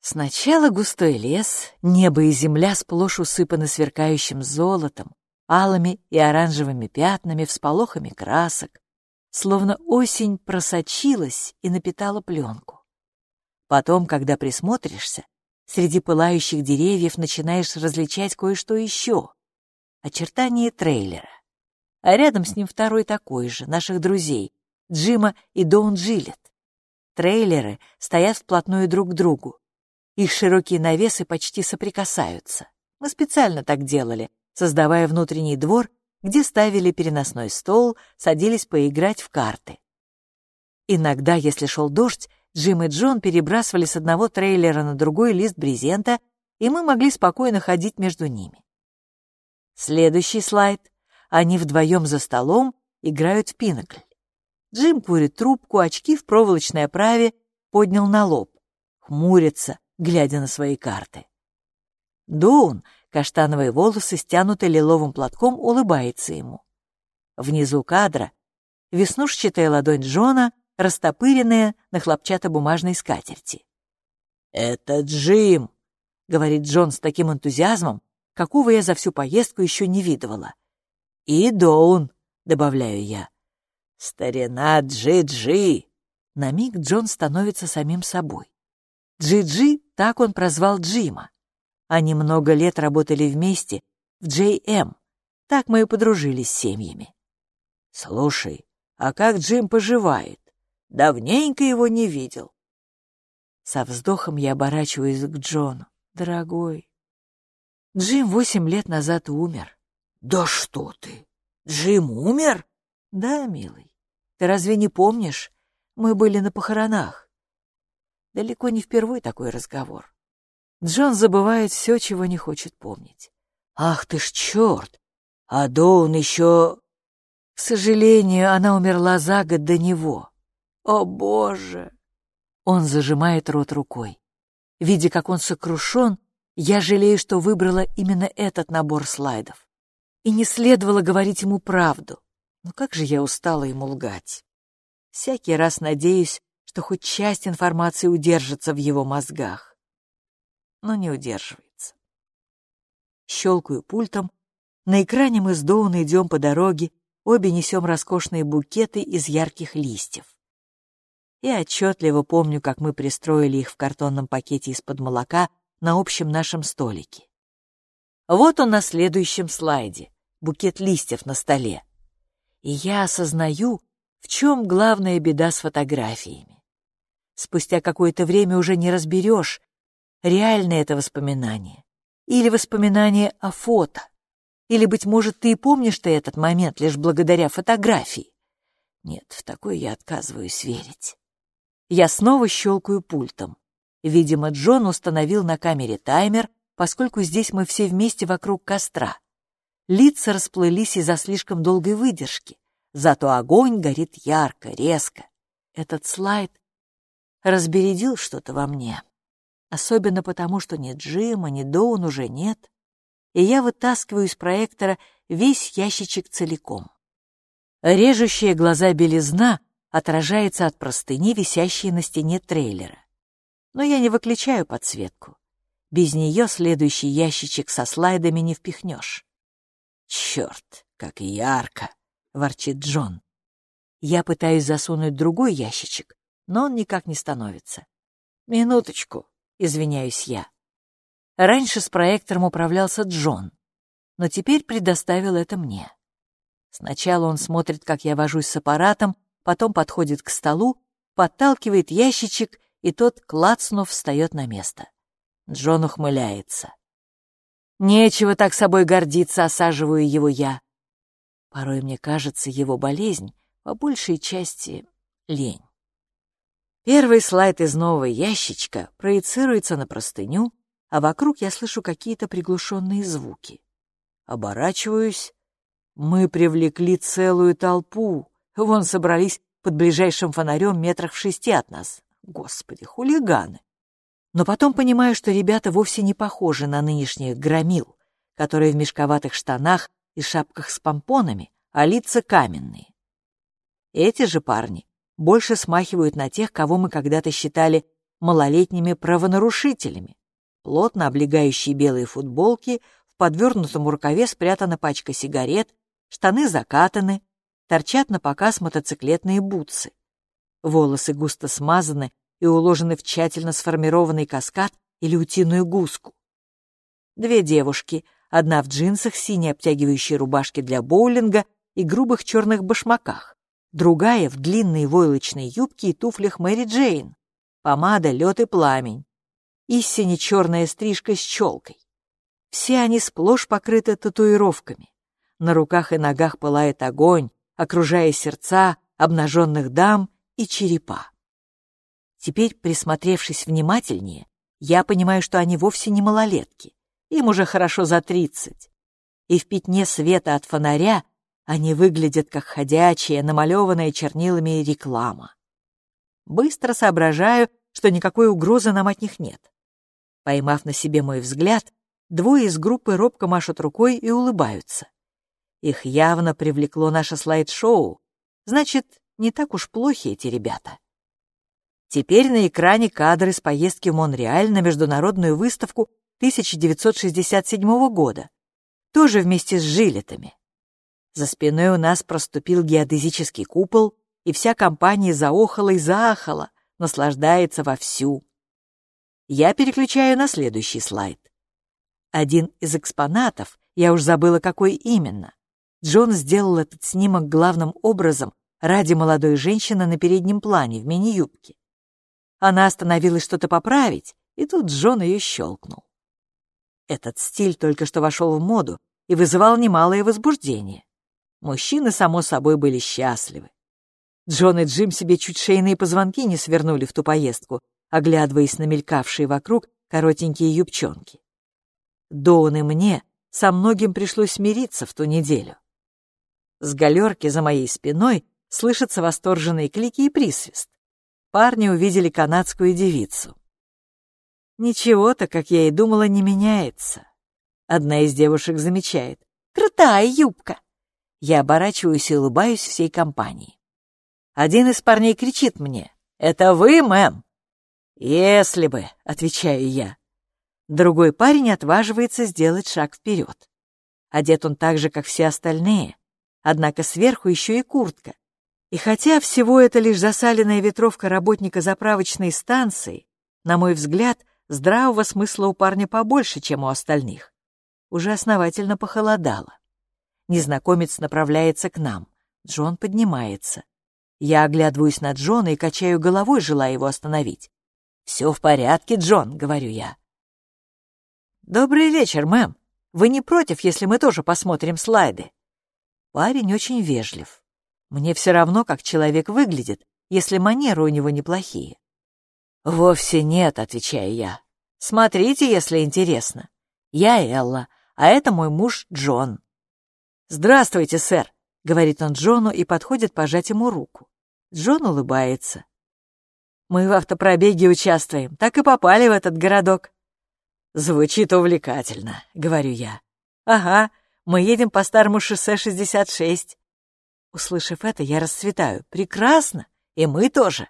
Сначала густой лес, небо и земля сплошь усыпаны сверкающим золотом, алыми и оранжевыми пятнами, всполохами красок, словно осень просочилась и напитала пленку. Потом, когда присмотришься, среди пылающих деревьев начинаешь различать кое-что еще — очертания трейлера а рядом с ним второй такой же, наших друзей, Джима и Доун Джилет. Трейлеры стоят вплотную друг к другу. Их широкие навесы почти соприкасаются. Мы специально так делали, создавая внутренний двор, где ставили переносной стол, садились поиграть в карты. Иногда, если шел дождь, Джим и Джон перебрасывали с одного трейлера на другой лист брезента, и мы могли спокойно ходить между ними. Следующий слайд они вдвоем за столом играют в пинокль. Джим курит трубку, очки в проволочной оправе поднял на лоб. Хмурится, глядя на свои карты. Доун, каштановые волосы, стянуты лиловым платком, улыбается ему. Внизу кадра веснушчатая ладонь Джона, растопыренная на хлопчатобумажной скатерти. «Это Джим», — говорит Джон с таким энтузиазмом, какого я за всю поездку еще не видывала. «И Доун», — добавляю я. «Старина Джи-Джи». На миг Джон становится самим собой. Джи-Джи, так он прозвал Джима. Они много лет работали вместе в Джей-М. Так мы и подружились с семьями. «Слушай, а как Джим поживает? Давненько его не видел». Со вздохом я оборачиваюсь к Джону. Дорогой, Джим восемь лет назад умер. Да что ты? Джим умер? Да, милый. Ты разве не помнишь? Мы были на похоронах. Далеко не впервые такой разговор. Джон забывает все, чего не хочет помнить. Ах ты ж черт! А Доун еще... К сожалению, она умерла за год до него. О, Боже! Он зажимает рот рукой. Видя, как он сокрушен, я жалею, что выбрала именно этот набор слайдов. И не следовало говорить ему правду. Но как же я устала ему лгать. Всякий раз надеюсь, что хоть часть информации удержится в его мозгах. Но не удерживается. Щелкаю пультом. На экране мы с Доуна идем по дороге, обе несем роскошные букеты из ярких листьев. Я отчетливо помню, как мы пристроили их в картонном пакете из-под молока на общем нашем столике. Вот он на следующем слайде, букет листьев на столе. И я осознаю, в чем главная беда с фотографиями. Спустя какое-то время уже не разберешь, реально это воспоминание или воспоминание о фото. Или, быть может, ты и помнишь ты этот момент лишь благодаря фотографии. Нет, в такое я отказываюсь верить. Я снова щелкаю пультом. Видимо, Джон установил на камере таймер, поскольку здесь мы все вместе вокруг костра. Лица расплылись из-за слишком долгой выдержки, зато огонь горит ярко, резко. Этот слайд разбередил что-то во мне. Особенно потому, что ни Джима, ни Доун уже нет, и я вытаскиваю из проектора весь ящичек целиком. Режущая глаза белизна отражается от простыни, висящей на стене трейлера но я не выключаю подсветку. Без нее следующий ящичек со слайдами не впихнешь. «Черт, как ярко!» — ворчит Джон. Я пытаюсь засунуть другой ящичек, но он никак не становится. «Минуточку», — извиняюсь я. Раньше с проектором управлялся Джон, но теперь предоставил это мне. Сначала он смотрит, как я вожусь с аппаратом, потом подходит к столу, подталкивает ящичек и тот, клацнув, встает на место. Джон ухмыляется. «Нечего так собой гордиться», — осаживаю его я. Порой мне кажется, его болезнь по большей части лень. Первый слайд из нового ящичка проецируется на простыню, а вокруг я слышу какие-то приглушенные звуки. Оборачиваюсь. Мы привлекли целую толпу. Вон собрались под ближайшим фонарем метрах в шести от нас. Господи, хулиганы. Но потом понимаю, что ребята вовсе не похожи на нынешних громил, которые в мешковатых штанах и шапках с помпонами, а лица каменные. Эти же парни больше смахивают на тех, кого мы когда-то считали малолетними правонарушителями. Плотно облегающие белые футболки, в подвернутом рукаве спрятана пачка сигарет, штаны закатаны, торчат на показ мотоциклетные бутсы. Волосы густо смазаны и уложены в тщательно сформированный каскад или утиную гуску. Две девушки, одна в джинсах, синей обтягивающей рубашке для боулинга и грубых черных башмаках, другая в длинной войлочной юбке и туфлях Мэри Джейн, помада, лед и пламень, и сине-черная стрижка с челкой. Все они сплошь покрыты татуировками. На руках и ногах пылает огонь, окружая сердца обнаженных дам и черепа. Теперь, присмотревшись внимательнее, я понимаю, что они вовсе не малолетки. Им уже хорошо за тридцать. И в пятне света от фонаря они выглядят как ходячая, намалеванная чернилами реклама. Быстро соображаю, что никакой угрозы нам от них нет. Поймав на себе мой взгляд, двое из группы робко машут рукой и улыбаются. Их явно привлекло наше слайд-шоу. Значит, не так уж плохи эти ребята. Теперь на экране кадры с поездки в Монреаль на международную выставку 1967 года, тоже вместе с жилетами. За спиной у нас проступил геодезический купол, и вся компания заохала и заахала, наслаждается вовсю. Я переключаю на следующий слайд. Один из экспонатов, я уж забыла, какой именно. Джон сделал этот снимок главным образом ради молодой женщины на переднем плане в мини-юбке. Она остановилась что-то поправить, и тут Джон ее щелкнул. Этот стиль только что вошел в моду и вызывал немалое возбуждение. Мужчины, само собой, были счастливы. Джон и Джим себе чуть шейные позвонки не свернули в ту поездку, оглядываясь на мелькавшие вокруг коротенькие юбчонки. Доун и мне со многим пришлось смириться в ту неделю. С галерки за моей спиной слышатся восторженные клики и присвист. Парни увидели канадскую девицу. Ничего-то, как я и думала, не меняется. Одна из девушек замечает. «Крутая юбка!» Я оборачиваюсь и улыбаюсь всей компании. Один из парней кричит мне. «Это вы, мэм?» «Если бы», — отвечаю я. Другой парень отваживается сделать шаг вперед. Одет он так же, как все остальные, однако сверху еще и куртка. И хотя всего это лишь засаленная ветровка работника заправочной станции, на мой взгляд, здравого смысла у парня побольше, чем у остальных. Уже основательно похолодало. Незнакомец направляется к нам. Джон поднимается. Я оглядываюсь на Джона и качаю головой, желая его остановить. «Все в порядке, Джон», — говорю я. «Добрый вечер, мэм. Вы не против, если мы тоже посмотрим слайды?» Парень очень вежлив. Мне все равно, как человек выглядит, если манеры у него неплохие. «Вовсе нет», — отвечаю я. «Смотрите, если интересно. Я Элла, а это мой муж Джон». «Здравствуйте, сэр», — говорит он Джону и подходит пожать ему руку. Джон улыбается. «Мы в автопробеге участвуем, так и попали в этот городок». «Звучит увлекательно», — говорю я. «Ага, мы едем по старому шоссе 66. Услышав это, я расцветаю. Прекрасно! И мы тоже.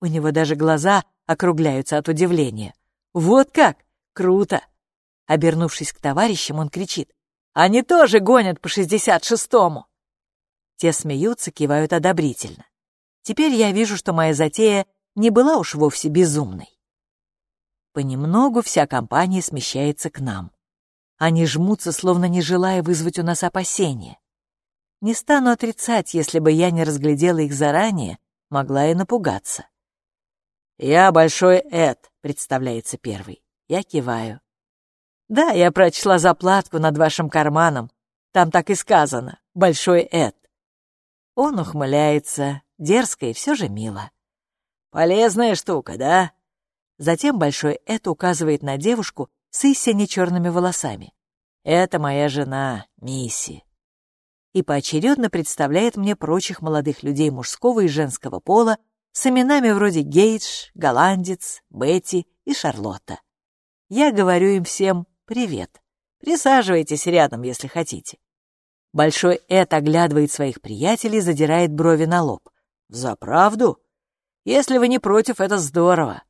У него даже глаза округляются от удивления. Вот как! Круто! Обернувшись к товарищам, он кричит. Они тоже гонят по 66-му. Те смеются, кивают одобрительно. Теперь я вижу, что моя затея не была уж вовсе безумной. Понемногу вся компания смещается к нам. Они жмутся, словно не желая вызвать у нас опасения. Не стану отрицать, если бы я не разглядела их заранее, могла и напугаться. «Я Большой Эд», — представляется первый. Я киваю. «Да, я прочла заплатку над вашим карманом. Там так и сказано. Большой Эд». Он ухмыляется, дерзко и все же мило. «Полезная штука, да?» Затем Большой Эд указывает на девушку, с истине черными волосами. «Это моя жена, Мисси». И поочередно представляет мне прочих молодых людей мужского и женского пола с именами вроде Гейдж, Голландец, Бетти и Шарлотта. Я говорю им всем «привет». Присаживайтесь рядом, если хотите. Большой Эд оглядывает своих приятелей, задирает брови на лоб. «За правду? Если вы не против, это здорово.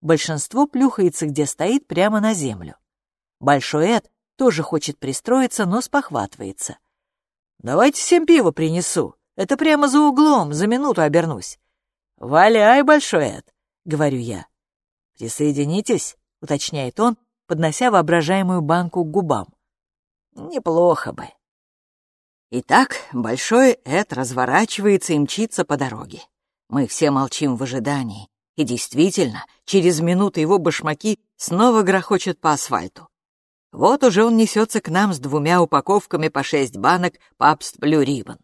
Большинство плюхается, где стоит, прямо на землю. Большой Эд тоже хочет пристроиться, но спохватывается. «Давайте всем пиво принесу. Это прямо за углом, за минуту обернусь». «Валяй, Большой Эд», — говорю я. «Присоединитесь», — уточняет он, поднося воображаемую банку к губам. «Неплохо бы». Итак, Большой Эд разворачивается и мчится по дороге. Мы все молчим в ожидании. И действительно, через минуту его башмаки снова грохочут по асфальту. Вот уже он несется к нам с двумя упаковками по шесть банок Пабст Блю Риббон.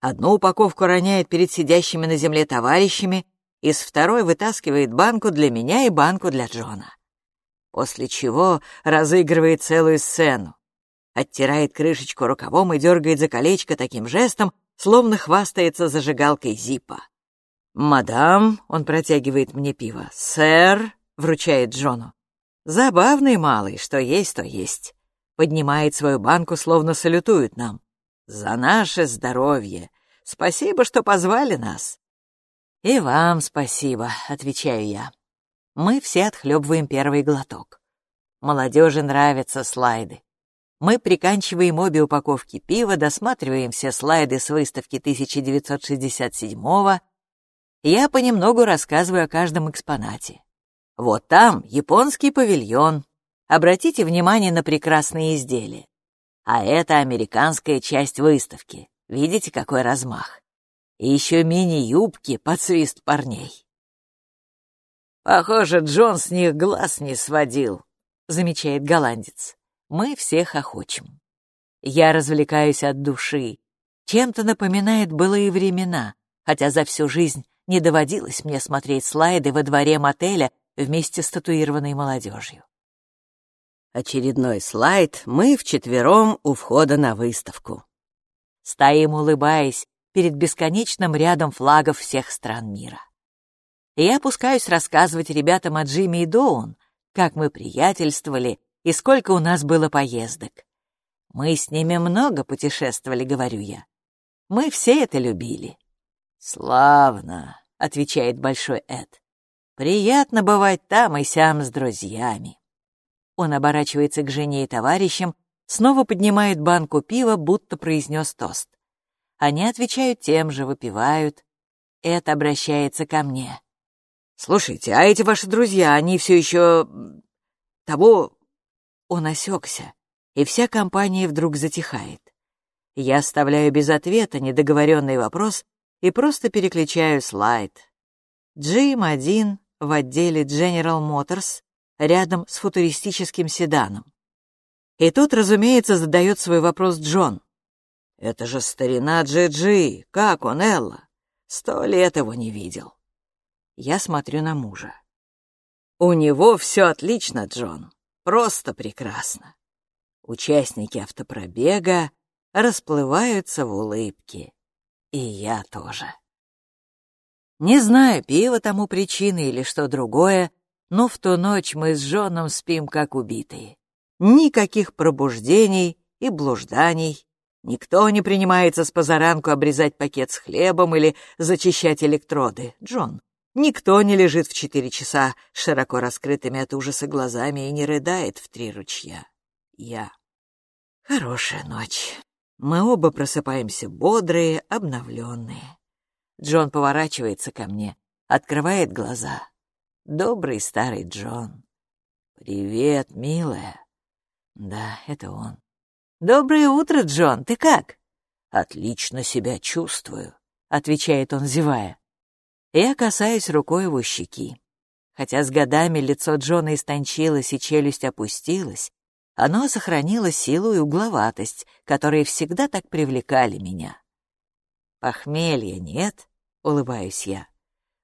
Одну упаковку роняет перед сидящими на земле товарищами, из второй вытаскивает банку для меня и банку для Джона. После чего разыгрывает целую сцену. Оттирает крышечку рукавом и дергает за колечко таким жестом, словно хвастается зажигалкой Зипа. «Мадам», — он протягивает мне пиво, «сэр», — вручает Джону. «Забавный малый, что есть, то есть». Поднимает свою банку, словно салютует нам. «За наше здоровье! Спасибо, что позвали нас!» «И вам спасибо», — отвечаю я. Мы все отхлебываем первый глоток. Молодежи нравятся слайды. Мы приканчиваем обе упаковки пива, досматриваем все слайды с выставки 1967-го, я понемногу рассказываю о каждом экспонате. Вот там японский павильон. Обратите внимание на прекрасные изделия. А это американская часть выставки. Видите, какой размах? И еще мини-юбки под свист парней. Похоже, Джон с них глаз не сводил, замечает голландец. Мы все хохочем. Я развлекаюсь от души. Чем-то напоминает былые времена, хотя за всю жизнь не доводилось мне смотреть слайды во дворе мотеля вместе с татуированной молодежью. Очередной слайд, мы вчетвером у входа на выставку. Стоим, улыбаясь, перед бесконечным рядом флагов всех стран мира. Я опускаюсь рассказывать ребятам о Джимми и Доун, как мы приятельствовали и сколько у нас было поездок. Мы с ними много путешествовали, говорю я. Мы все это любили. Славно, отвечает Большой Эд. Приятно бывать там и сям с друзьями. Он оборачивается к жене и товарищам, снова поднимает банку пива, будто произнес тост. Они отвечают тем же, выпивают. Это обращается ко мне. «Слушайте, а эти ваши друзья, они все еще... того...» Он осекся, и вся компания вдруг затихает. Я оставляю без ответа недоговоренный вопрос и просто переключаю слайд. Джим один в отделе General Motors рядом с футуристическим седаном. И тут, разумеется, задает свой вопрос Джон. «Это же старина Джи-Джи! Как он, Элла? Сто лет его не видел». Я смотрю на мужа. «У него все отлично, Джон. Просто прекрасно». Участники автопробега расплываются в улыбке. И я тоже. Не знаю, пиво тому причины или что другое, но в ту ночь мы с Джоном спим как убитые. Никаких пробуждений и блужданий. Никто не принимается с позаранку обрезать пакет с хлебом или зачищать электроды. Джон, никто не лежит в четыре часа широко раскрытыми от ужаса глазами и не рыдает в три ручья. Я. Хорошая ночь. Мы оба просыпаемся бодрые, обновленные. Джон поворачивается ко мне, открывает глаза. Добрый старый Джон. «Привет, милая». Да, это он. «Доброе утро, Джон, ты как?» «Отлично себя чувствую», — отвечает он, зевая. Я касаюсь рукой его щеки. Хотя с годами лицо Джона истончилось и челюсть опустилась, оно сохранило силу и угловатость, которые всегда так привлекали меня. «Похмелья нет?» — улыбаюсь я.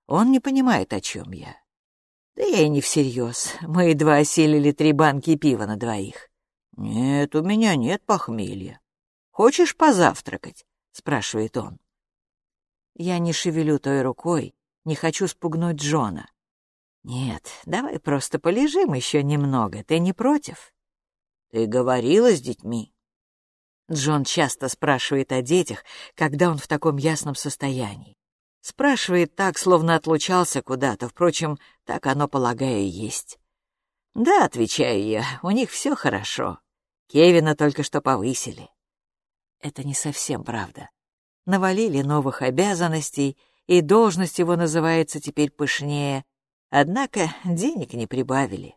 Он не понимает, о чем я. Да я и не всерьез. Мы едва осилили три банки пива на двоих. Нет, у меня нет похмелья. Хочешь позавтракать? спрашивает он. Я не шевелю той рукой, не хочу спугнуть Джона. Нет, давай просто полежим еще немного, ты не против? Ты говорила с детьми? Джон часто спрашивает о детях, когда он в таком ясном состоянии. Спрашивает так, словно отлучался куда-то, впрочем, так оно, полагаю, есть. «Да», — отвечаю я, — «у них все хорошо. Кевина только что повысили». Это не совсем правда. Навалили новых обязанностей, и должность его называется теперь пышнее, однако денег не прибавили.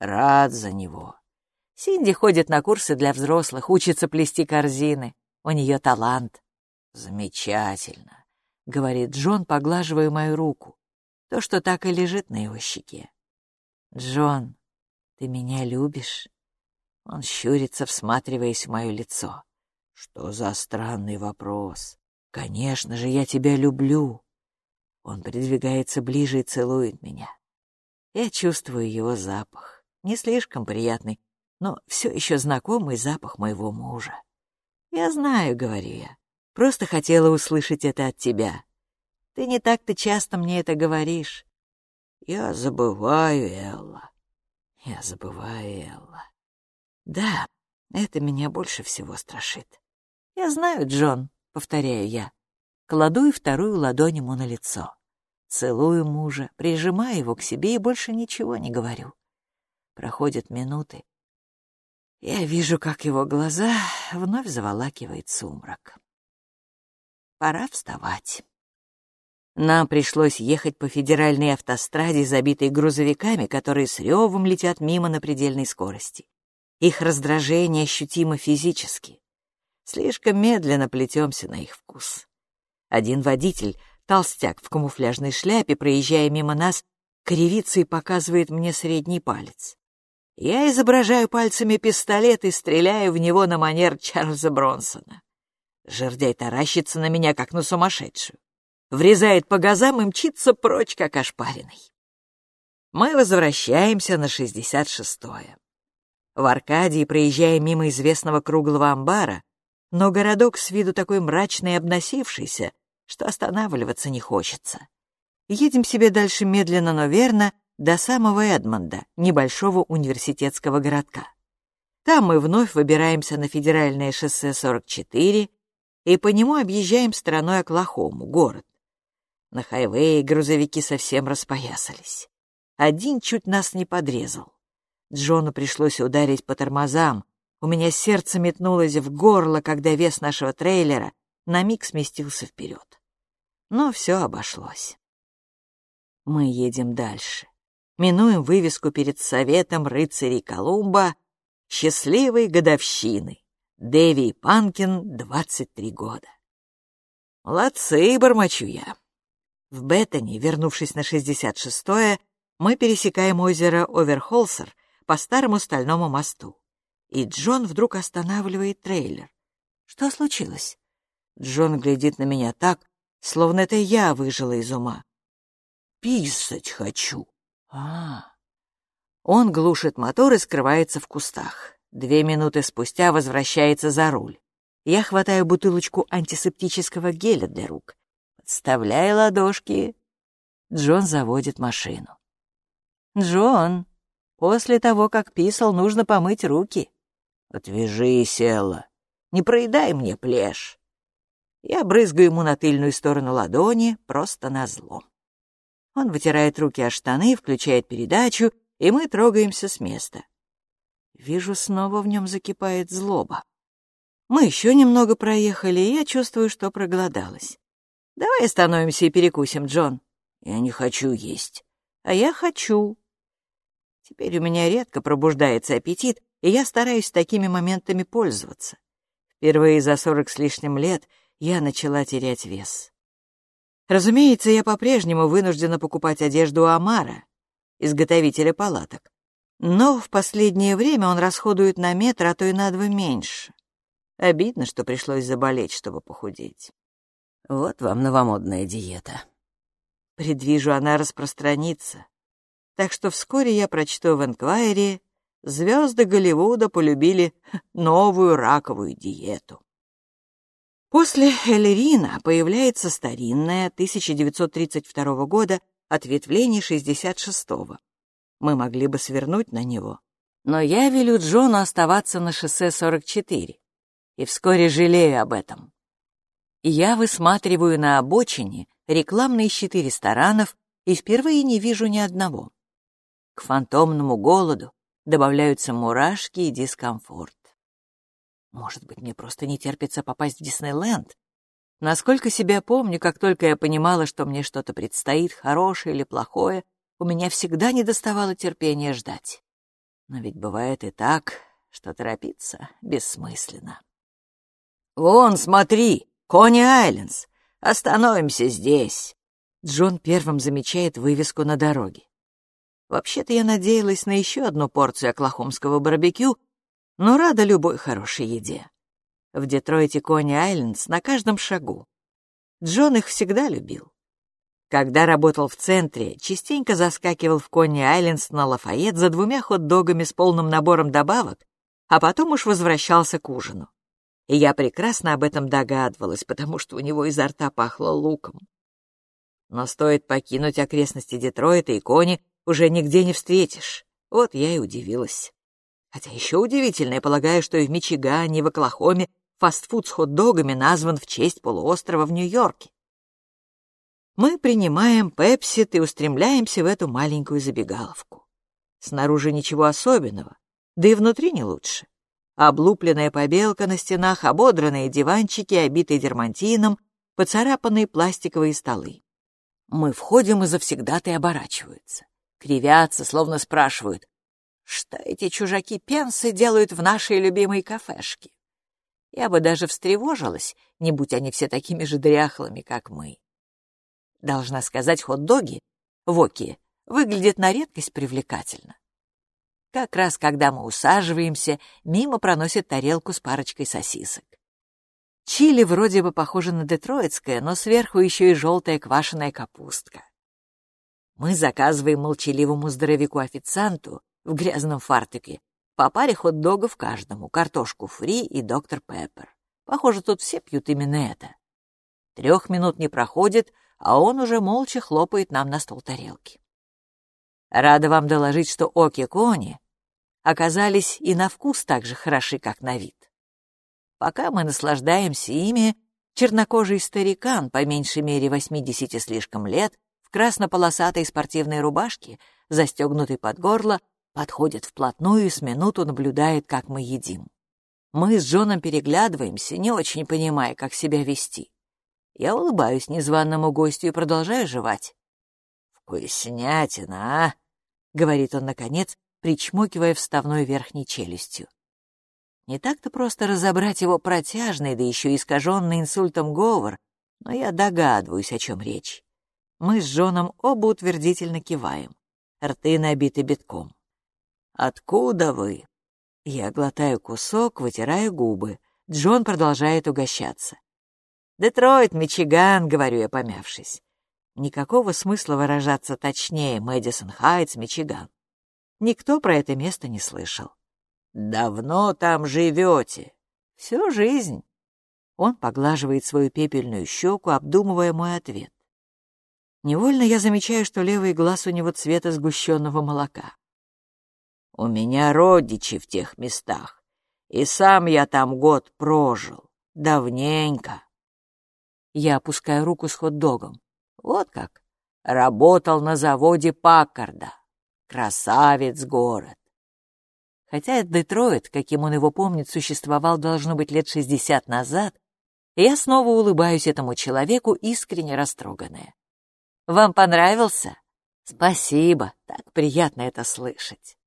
Рад за него. Синди ходит на курсы для взрослых, учится плести корзины. У нее талант. Замечательно говорит Джон, поглаживая мою руку, то, что так и лежит на его щеке. «Джон, ты меня любишь?» Он щурится, всматриваясь в мое лицо. «Что за странный вопрос? Конечно же, я тебя люблю!» Он придвигается ближе и целует меня. Я чувствую его запах. Не слишком приятный, но все еще знакомый запах моего мужа. «Я знаю», — говорю я. Просто хотела услышать это от тебя. Ты не так-то часто мне это говоришь. Я забываю, Элла. Я забываю, Элла. Да, это меня больше всего страшит. Я знаю, Джон, повторяю я. Кладу и вторую ладонь ему на лицо. Целую мужа, прижимаю его к себе и больше ничего не говорю. Проходят минуты. Я вижу, как его глаза вновь заволакивает сумрак. Пора вставать. Нам пришлось ехать по федеральной автостраде, забитой грузовиками, которые с ревом летят мимо на предельной скорости. Их раздражение ощутимо физически. Слишком медленно плетемся на их вкус. Один водитель, толстяк в камуфляжной шляпе, проезжая мимо нас, кривится и показывает мне средний палец. Я изображаю пальцами пистолет и стреляю в него на манер Чарльза Бронсона. Жердяй таращится на меня, как на сумасшедшую. Врезает по газам и мчится прочь, как ошпаренный. Мы возвращаемся на 66-е. В Аркадии, проезжая мимо известного круглого амбара, но городок с виду такой мрачный и обносившийся, что останавливаться не хочется. Едем себе дальше медленно, но верно, до самого Эдмонда, небольшого университетского городка. Там мы вновь выбираемся на федеральное шоссе 44 и по нему объезжаем стороной Оклахому, город. На хайвее грузовики совсем распоясались. Один чуть нас не подрезал. Джону пришлось ударить по тормозам. У меня сердце метнулось в горло, когда вес нашего трейлера на миг сместился вперед. Но все обошлось. Мы едем дальше. Минуем вывеску перед Советом рыцарей Колумба «Счастливой годовщины». Дэви Панкин, 23 года. Молодцы, бормочу я. В Беттани, вернувшись на 66-е, мы пересекаем озеро Оверхолсер по старому стальному мосту. И Джон вдруг останавливает трейлер. Что случилось? Джон глядит на меня так, словно это я выжила из ума писать хочу. А, Он глушит мотор и скрывается в кустах. Две минуты спустя возвращается за руль. Я хватаю бутылочку антисептического геля для рук. Подставляю ладошки. Джон заводит машину. «Джон, после того, как писал, нужно помыть руки». «Отвяжись, Элла. Не проедай мне плешь». Я брызгаю ему на тыльную сторону ладони, просто на зло. Он вытирает руки о штаны, включает передачу, и мы трогаемся с места. Вижу, снова в нем закипает злоба. Мы еще немного проехали, и я чувствую, что проголодалась. Давай остановимся и перекусим, Джон. Я не хочу есть. А я хочу. Теперь у меня редко пробуждается аппетит, и я стараюсь такими моментами пользоваться. Впервые за сорок с лишним лет я начала терять вес. Разумеется, я по-прежнему вынуждена покупать одежду у Амара, изготовителя палаток. Но в последнее время он расходует на метр, а то и на два меньше. Обидно, что пришлось заболеть, чтобы похудеть. Вот вам новомодная диета. Предвижу, она распространится. Так что вскоре я прочту в Энквайре «Звезды Голливуда полюбили новую раковую диету». После Элерина появляется старинное 1932 года ответвление 66-го. Мы могли бы свернуть на него. Но я велю Джону оставаться на шоссе 44. И вскоре жалею об этом. Я высматриваю на обочине рекламные щиты ресторанов и впервые не вижу ни одного. К фантомному голоду добавляются мурашки и дискомфорт. Может быть, мне просто не терпится попасть в Диснейленд? Насколько себя помню, как только я понимала, что мне что-то предстоит, хорошее или плохое, у меня всегда не доставало терпения ждать. Но ведь бывает и так, что торопиться бессмысленно. «Вон, смотри, Кони Айлендс! Остановимся здесь!» Джон первым замечает вывеску на дороге. Вообще-то я надеялась на еще одну порцию оклахомского барбекю, но рада любой хорошей еде. В Детройте Кони-Айлендс на каждом шагу. Джон их всегда любил. Когда работал в центре, частенько заскакивал в Кони-Айлендс на Лафайет за двумя хот-догами с полным набором добавок, а потом уж возвращался к ужину. И я прекрасно об этом догадывалась, потому что у него изо рта пахло луком. Но стоит покинуть окрестности Детройта и Кони, уже нигде не встретишь. Вот я и удивилась. Хотя еще удивительно, полагаю, что и в Мичигане, и в Оклахоме фастфуд с хот-догами назван в честь полуострова в Нью-Йорке. Мы принимаем пепсит и устремляемся в эту маленькую забегаловку. Снаружи ничего особенного, да и внутри не лучше. Облупленная побелка на стенах, ободранные диванчики, обитые дермантином, поцарапанные пластиковые столы. Мы входим, и завсегдаты оборачиваются. Кривятся, словно спрашивают, что эти чужаки-пенсы делают в нашей любимой кафешке. Я бы даже встревожилась, не будь они все такими же дряхлыми, как мы. Должна сказать, хот-доги, воки, выглядит на редкость привлекательно. Как раз когда мы усаживаемся, мимо проносит тарелку с парочкой сосисок. Чили вроде бы похоже на детройтское, но сверху еще и желтая квашеная капустка. Мы заказываем молчаливому здоровяку-официанту в грязном фартуке по паре хот-догов каждому, картошку фри и доктор Пеппер. Похоже, тут все пьют именно это. Трех минут не проходит, а он уже молча хлопает нам на стол тарелки. Рада вам доложить, что оки-кони оказались и на вкус так же хороши, как на вид. Пока мы наслаждаемся ими, чернокожий старикан, по меньшей мере восьмидесяти слишком лет, в краснополосатой спортивной рубашке, застегнутой под горло, подходит вплотную и с минуту наблюдает, как мы едим. Мы с Джоном переглядываемся, не очень понимая, как себя вести. Я улыбаюсь незваному гостю и продолжаю жевать. «Вкуснятина, а!» — говорит он, наконец, причмокивая вставной верхней челюстью. Не так-то просто разобрать его протяжный, да еще искаженный инсультом говор, но я догадываюсь, о чем речь. Мы с Джоном оба утвердительно киваем. Рты набиты битком. «Откуда вы?» Я глотаю кусок, вытираю губы. Джон продолжает угощаться. «Детройт, Мичиган», — говорю я, помявшись. Никакого смысла выражаться точнее Мэдисон Хайтс, Мичиган. Никто про это место не слышал. Давно там живете? Всю жизнь. Он поглаживает свою пепельную щеку, обдумывая мой ответ. Невольно я замечаю, что левый глаз у него цвета сгущенного молока. У меня родичи в тех местах, и сам я там год прожил. Давненько. Я опускаю руку с хот-догом. Вот как. Работал на заводе Паккарда. Красавец город. Хотя Детройт, каким он его помнит, существовал, должно быть, лет шестьдесят назад, я снова улыбаюсь этому человеку, искренне растроганная. «Вам понравился?» «Спасибо, так приятно это слышать».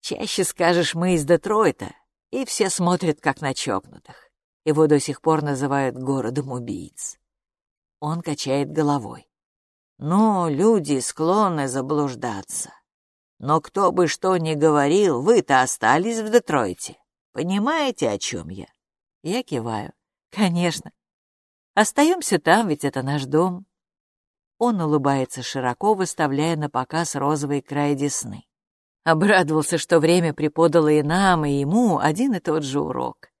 Чаще скажешь «мы из Детройта», и все смотрят как на чокнутых. Его до сих пор называют городом убийц. Он качает головой. Но люди склонны заблуждаться. Но кто бы что ни говорил, вы-то остались в Детройте. Понимаете, о чем я? Я киваю. Конечно. Остаемся там, ведь это наш дом. Он улыбается широко, выставляя на показ розовый край десны. Обрадовался, что время преподало и нам, и ему один и тот же урок.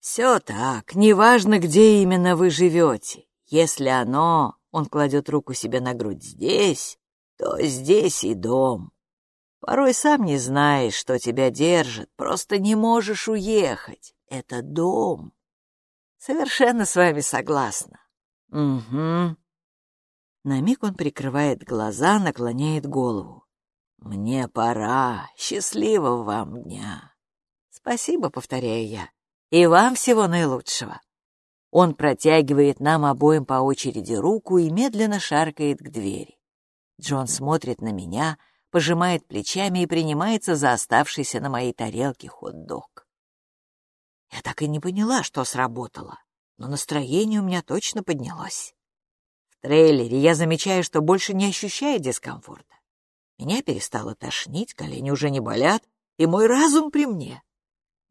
Все так, неважно, где именно вы живете. Если оно, он кладет руку себе на грудь здесь, то здесь и дом. Порой сам не знаешь, что тебя держит, просто не можешь уехать. Это дом. Совершенно с вами согласна. Угу. На миг он прикрывает глаза, наклоняет голову. Мне пора. Счастливого вам дня. Спасибо, повторяю я. И вам всего наилучшего. Он протягивает нам обоим по очереди руку и медленно шаркает к двери. Джон смотрит на меня — пожимает плечами и принимается за оставшийся на моей тарелке хот-дог. Я так и не поняла, что сработало, но настроение у меня точно поднялось. Трейлере я замечаю, что больше не ощущаю дискомфорта. Меня перестало тошнить, колени уже не болят, и мой разум при мне.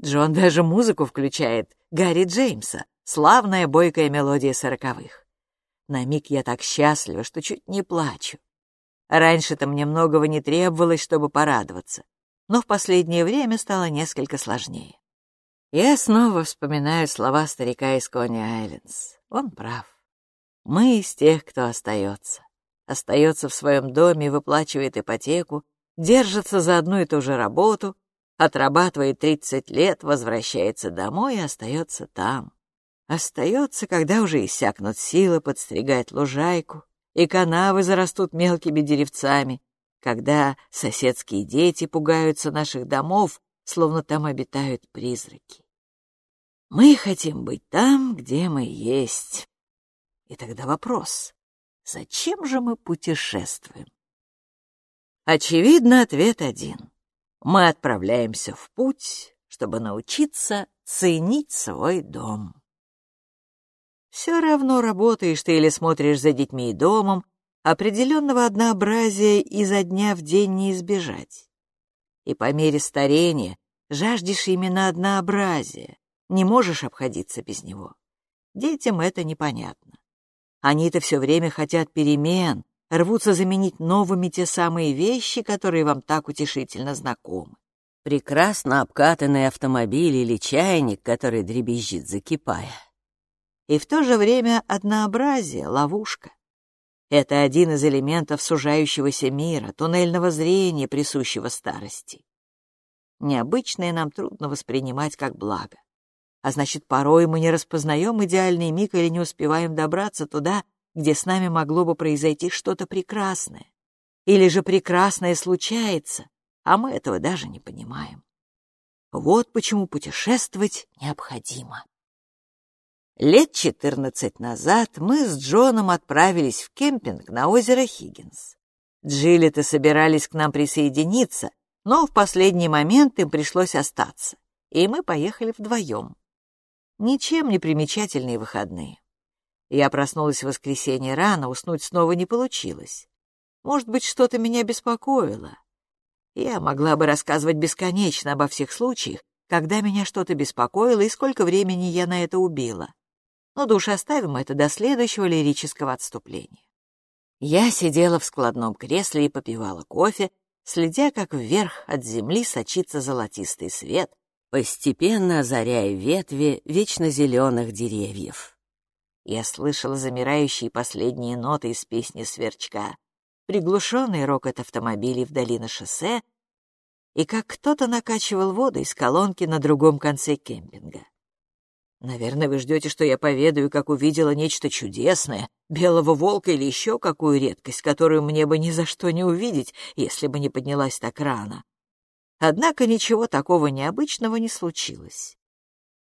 Джон даже музыку включает, Гарри Джеймса, славная бойкая мелодия сороковых. На миг я так счастлива, что чуть не плачу. Раньше-то мне многого не требовалось, чтобы порадоваться, но в последнее время стало несколько сложнее. Я снова вспоминаю слова старика из Кони-Айлендс. Он прав. Мы из тех, кто остается. Остается в своем доме, выплачивает ипотеку, держится за одну и ту же работу, отрабатывает 30 лет, возвращается домой и остается там. Остается, когда уже иссякнут силы подстригать лужайку, и канавы зарастут мелкими деревцами, когда соседские дети пугаются наших домов, словно там обитают призраки. Мы хотим быть там, где мы есть. И тогда вопрос, зачем же мы путешествуем? Очевидно, ответ один. Мы отправляемся в путь, чтобы научиться ценить свой дом. Все равно работаешь ты или смотришь за детьми и домом, Определенного однообразия изо дня в день не избежать. И по мере старения жаждешь именно однообразия, не можешь обходиться без него. Детям это непонятно. Они-то все время хотят перемен, рвутся заменить новыми те самые вещи, которые вам так утешительно знакомы. Прекрасно обкатанный автомобиль или чайник, который дребезжит, закипая. И в то же время однообразие — ловушка. Это один из элементов сужающегося мира, туннельного зрения, присущего старости. Необычное нам трудно воспринимать как благо. А значит, порой мы не распознаем идеальный миг или не успеваем добраться туда, где с нами могло бы произойти что-то прекрасное. Или же прекрасное случается, а мы этого даже не понимаем. Вот почему путешествовать необходимо. Лет четырнадцать назад мы с Джоном отправились в кемпинг на озеро Хиггинс. Джилеты собирались к нам присоединиться, но в последний момент им пришлось остаться, и мы поехали вдвоем. Ничем не примечательные выходные. Я проснулась в воскресенье рано, уснуть снова не получилось. Может быть, что-то меня беспокоило. Я могла бы рассказывать бесконечно обо всех случаях, когда меня что-то беспокоило и сколько времени я на это убила. Но душ оставим это до следующего лирического отступления. Я сидела в складном кресле и попивала кофе, следя, как вверх от земли сочится золотистый свет, постепенно озаряя ветви вечно зеленых деревьев. Я слышала замирающие последние ноты из песни Сверчка, приглушенный рокот автомобилей вдали на шоссе и как кто-то накачивал воду из колонки на другом конце кемпинга. Наверное, вы ждете, что я поведаю, как увидела нечто чудесное, белого волка или еще какую редкость, которую мне бы ни за что не увидеть, если бы не поднялась так рано. Однако ничего такого необычного не случилось.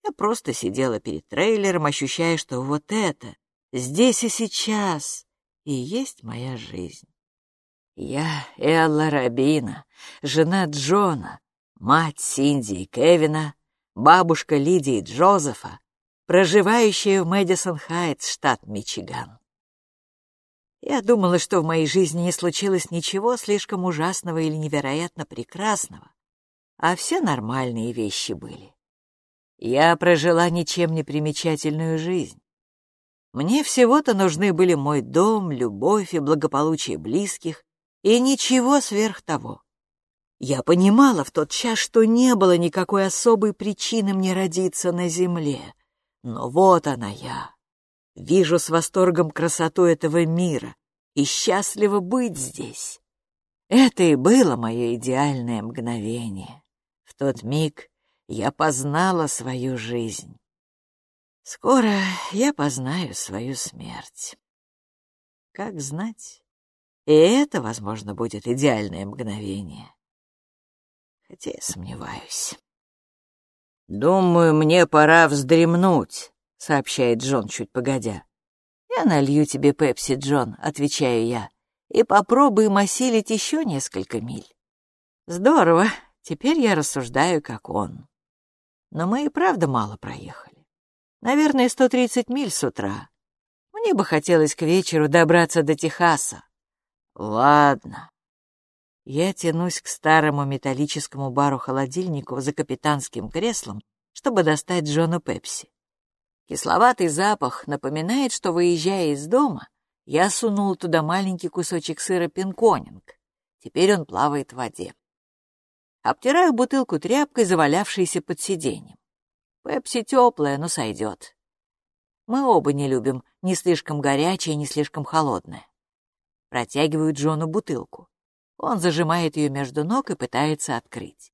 Я просто сидела перед трейлером, ощущая, что вот это, здесь и сейчас, и есть моя жизнь. Я Элла Рабина, жена Джона, мать Синди и Кевина, бабушка Лидии Джозефа, проживающая в Мэдисон-Хайтс, штат Мичиган. Я думала, что в моей жизни не случилось ничего слишком ужасного или невероятно прекрасного, а все нормальные вещи были. Я прожила ничем не примечательную жизнь. Мне всего-то нужны были мой дом, любовь и благополучие близких, и ничего сверх того. Я понимала в тот час, что не было никакой особой причины мне родиться на земле, но вот она я. Вижу с восторгом красоту этого мира и счастлива быть здесь. Это и было мое идеальное мгновение. Тот миг я познала свою жизнь. Скоро я познаю свою смерть. Как знать, и это, возможно, будет идеальное мгновение. Хотя я сомневаюсь. «Думаю, мне пора вздремнуть», — сообщает Джон чуть погодя. «Я налью тебе пепси, Джон», — отвечаю я, «и попробуем осилить еще несколько миль». «Здорово, теперь я рассуждаю, как он». Но мы и правда мало проехали. Наверное, 130 миль с утра. Мне бы хотелось к вечеру добраться до Техаса. Ладно, я тянусь к старому металлическому бару-холодильнику за капитанским креслом, чтобы достать Джону Пепси. Кисловатый запах напоминает, что, выезжая из дома, я сунул туда маленький кусочек сыра пинконинг. Теперь он плавает в воде. Обтираю бутылку тряпкой, завалявшейся под сиденьем. Пепси теплая, но сойдет. Мы оба не любим ни слишком горячее, ни слишком холодное. Протягиваю Джону бутылку. Он зажимает ее между ног и пытается открыть.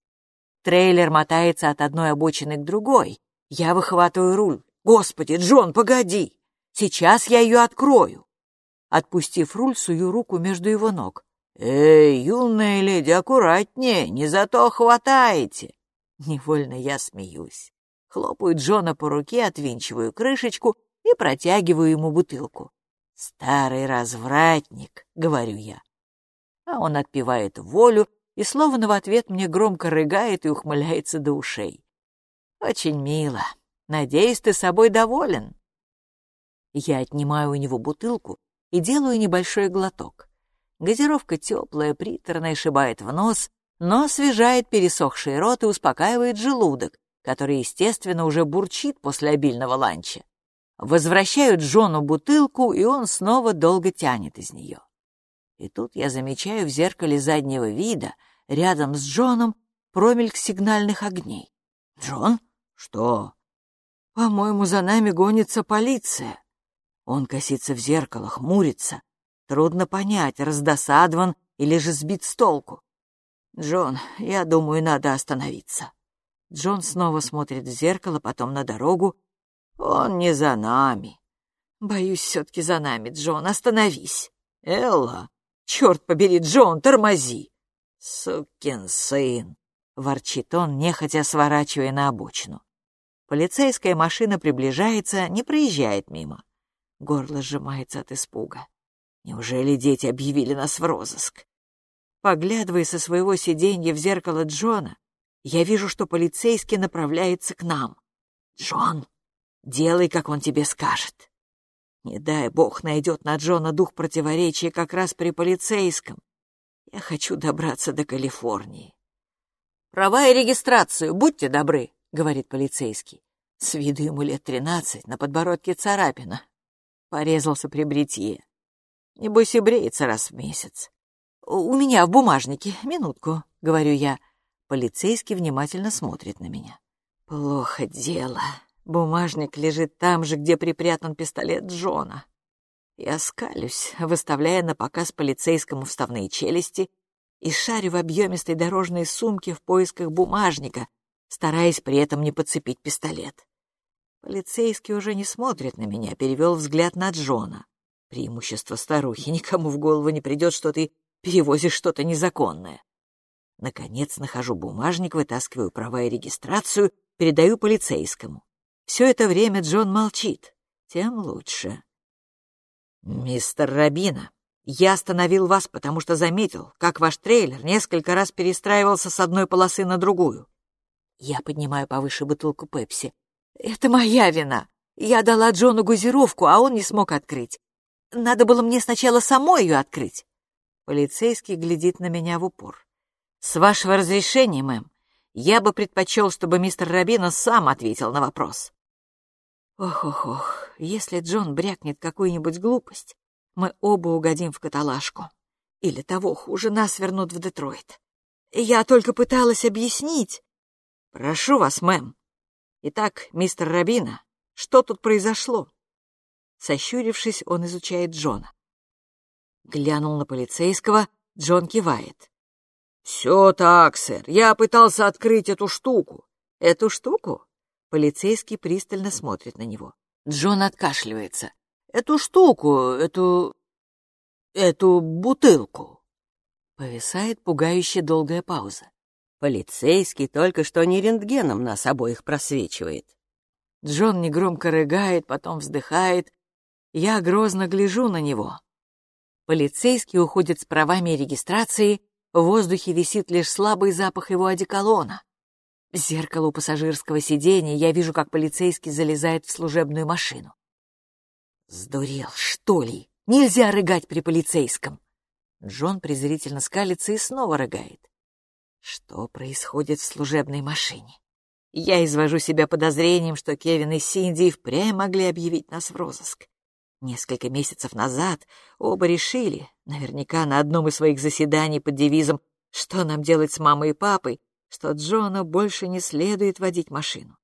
Трейлер мотается от одной обочины к другой. Я выхватываю руль. «Господи, Джон, погоди! Сейчас я ее открою!» Отпустив руль, сую руку между его ног. «Эй, юная леди, аккуратнее, не за то хватаете!» Невольно я смеюсь. Хлопаю Джона по руке, отвинчиваю крышечку и протягиваю ему бутылку. «Старый развратник», — говорю я а он отпивает волю и словно в ответ мне громко рыгает и ухмыляется до ушей. Очень мило. Надеюсь, ты собой доволен. Я отнимаю у него бутылку и делаю небольшой глоток. Газировка теплая, приторная, шибает в нос, но освежает пересохший рот и успокаивает желудок, который, естественно, уже бурчит после обильного ланча. Возвращают Джону бутылку, и он снова долго тянет из нее. И тут я замечаю в зеркале заднего вида, рядом с Джоном, промельк сигнальных огней. «Джон? Что?» «По-моему, за нами гонится полиция». Он косится в зеркало, хмурится. Трудно понять, раздосадован или же сбит с толку. «Джон, я думаю, надо остановиться». Джон снова смотрит в зеркало, потом на дорогу. «Он не за нами». «Боюсь, все-таки за нами, Джон, остановись». «Элла, черт побери, Джон, тормози!» «Сукин сын!» — ворчит он, нехотя сворачивая на обочину. Полицейская машина приближается, не проезжает мимо. Горло сжимается от испуга. Неужели дети объявили нас в розыск? Поглядывая со своего сиденья в зеркало Джона, я вижу, что полицейский направляется к нам. «Джон, делай, как он тебе скажет». Не дай бог найдет на Джона дух противоречия как раз при полицейском. Я хочу добраться до Калифорнии. «Права и регистрацию, будьте добры», — говорит полицейский. С виду ему лет тринадцать, на подбородке царапина. Порезался при бритье. Небось и бреется раз в месяц. «У меня в бумажнике, минутку», — говорю я. Полицейский внимательно смотрит на меня. «Плохо дело. Бумажник лежит там же, где припрятан пистолет Джона». Я скалюсь, выставляя на показ полицейскому вставные челюсти и шарю в объемистой дорожной сумке в поисках бумажника, стараясь при этом не подцепить пистолет. Полицейский уже не смотрит на меня, перевел взгляд на Джона. Преимущество старухи. Никому в голову не придет, что ты перевозишь что-то незаконное. Наконец нахожу бумажник, вытаскиваю права и регистрацию, передаю полицейскому. Все это время Джон молчит. Тем лучше. «Мистер Рабина, я остановил вас, потому что заметил, как ваш трейлер несколько раз перестраивался с одной полосы на другую». Я поднимаю повыше бутылку Пепси. «Это моя вина. Я дала Джону газировку, а он не смог открыть. Надо было мне сначала самой ее открыть. Полицейский глядит на меня в упор. «С вашего разрешения, мэм, я бы предпочел, чтобы мистер Рабина сам ответил на вопрос». Ох-ох-ох, если Джон брякнет какую-нибудь глупость, мы оба угодим в каталажку. Или того хуже, нас вернут в Детройт. Я только пыталась объяснить. Прошу вас, мэм. Итак, мистер Рабина, что тут произошло? Сощурившись, он изучает Джона. Глянул на полицейского, Джон кивает. «Все так, сэр. Я пытался открыть эту штуку». «Эту штуку?» Полицейский пристально смотрит на него. Джон откашливается. «Эту штуку, эту... эту бутылку». Повисает пугающе долгая пауза. Полицейский только что не рентгеном нас обоих просвечивает. Джон негромко рыгает, потом вздыхает. Я грозно гляжу на него. Полицейский уходит с правами и регистрацией, в воздухе висит лишь слабый запах его одеколона. В зеркало пассажирского сиденья я вижу, как полицейский залезает в служебную машину. Сдурел, что ли? Нельзя рыгать при полицейском. Джон презрительно скалится и снова рыгает. Что происходит в служебной машине? Я извожу себя подозрением, что Кевин и Синди впрямь могли объявить нас в розыск. Несколько месяцев назад оба решили, наверняка на одном из своих заседаний под девизом «Что нам делать с мамой и папой?», что Джону больше не следует водить машину.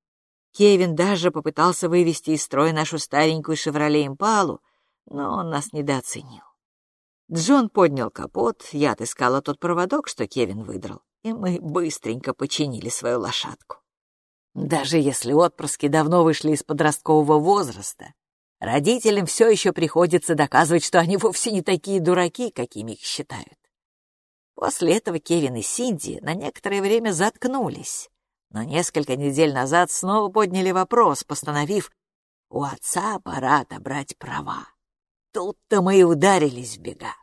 Кевин даже попытался вывести из строя нашу старенькую «Шевроле Импалу», но он нас недооценил. Джон поднял капот, я отыскала тот проводок, что Кевин выдрал, и мы быстренько починили свою лошадку. Даже если отпрыски давно вышли из подросткового возраста, Родителям все еще приходится доказывать, что они вовсе не такие дураки, какими их считают. После этого Кевин и Синди на некоторое время заткнулись, но несколько недель назад снова подняли вопрос, постановив, у отца пора отобрать права. Тут-то мы и ударились в бега.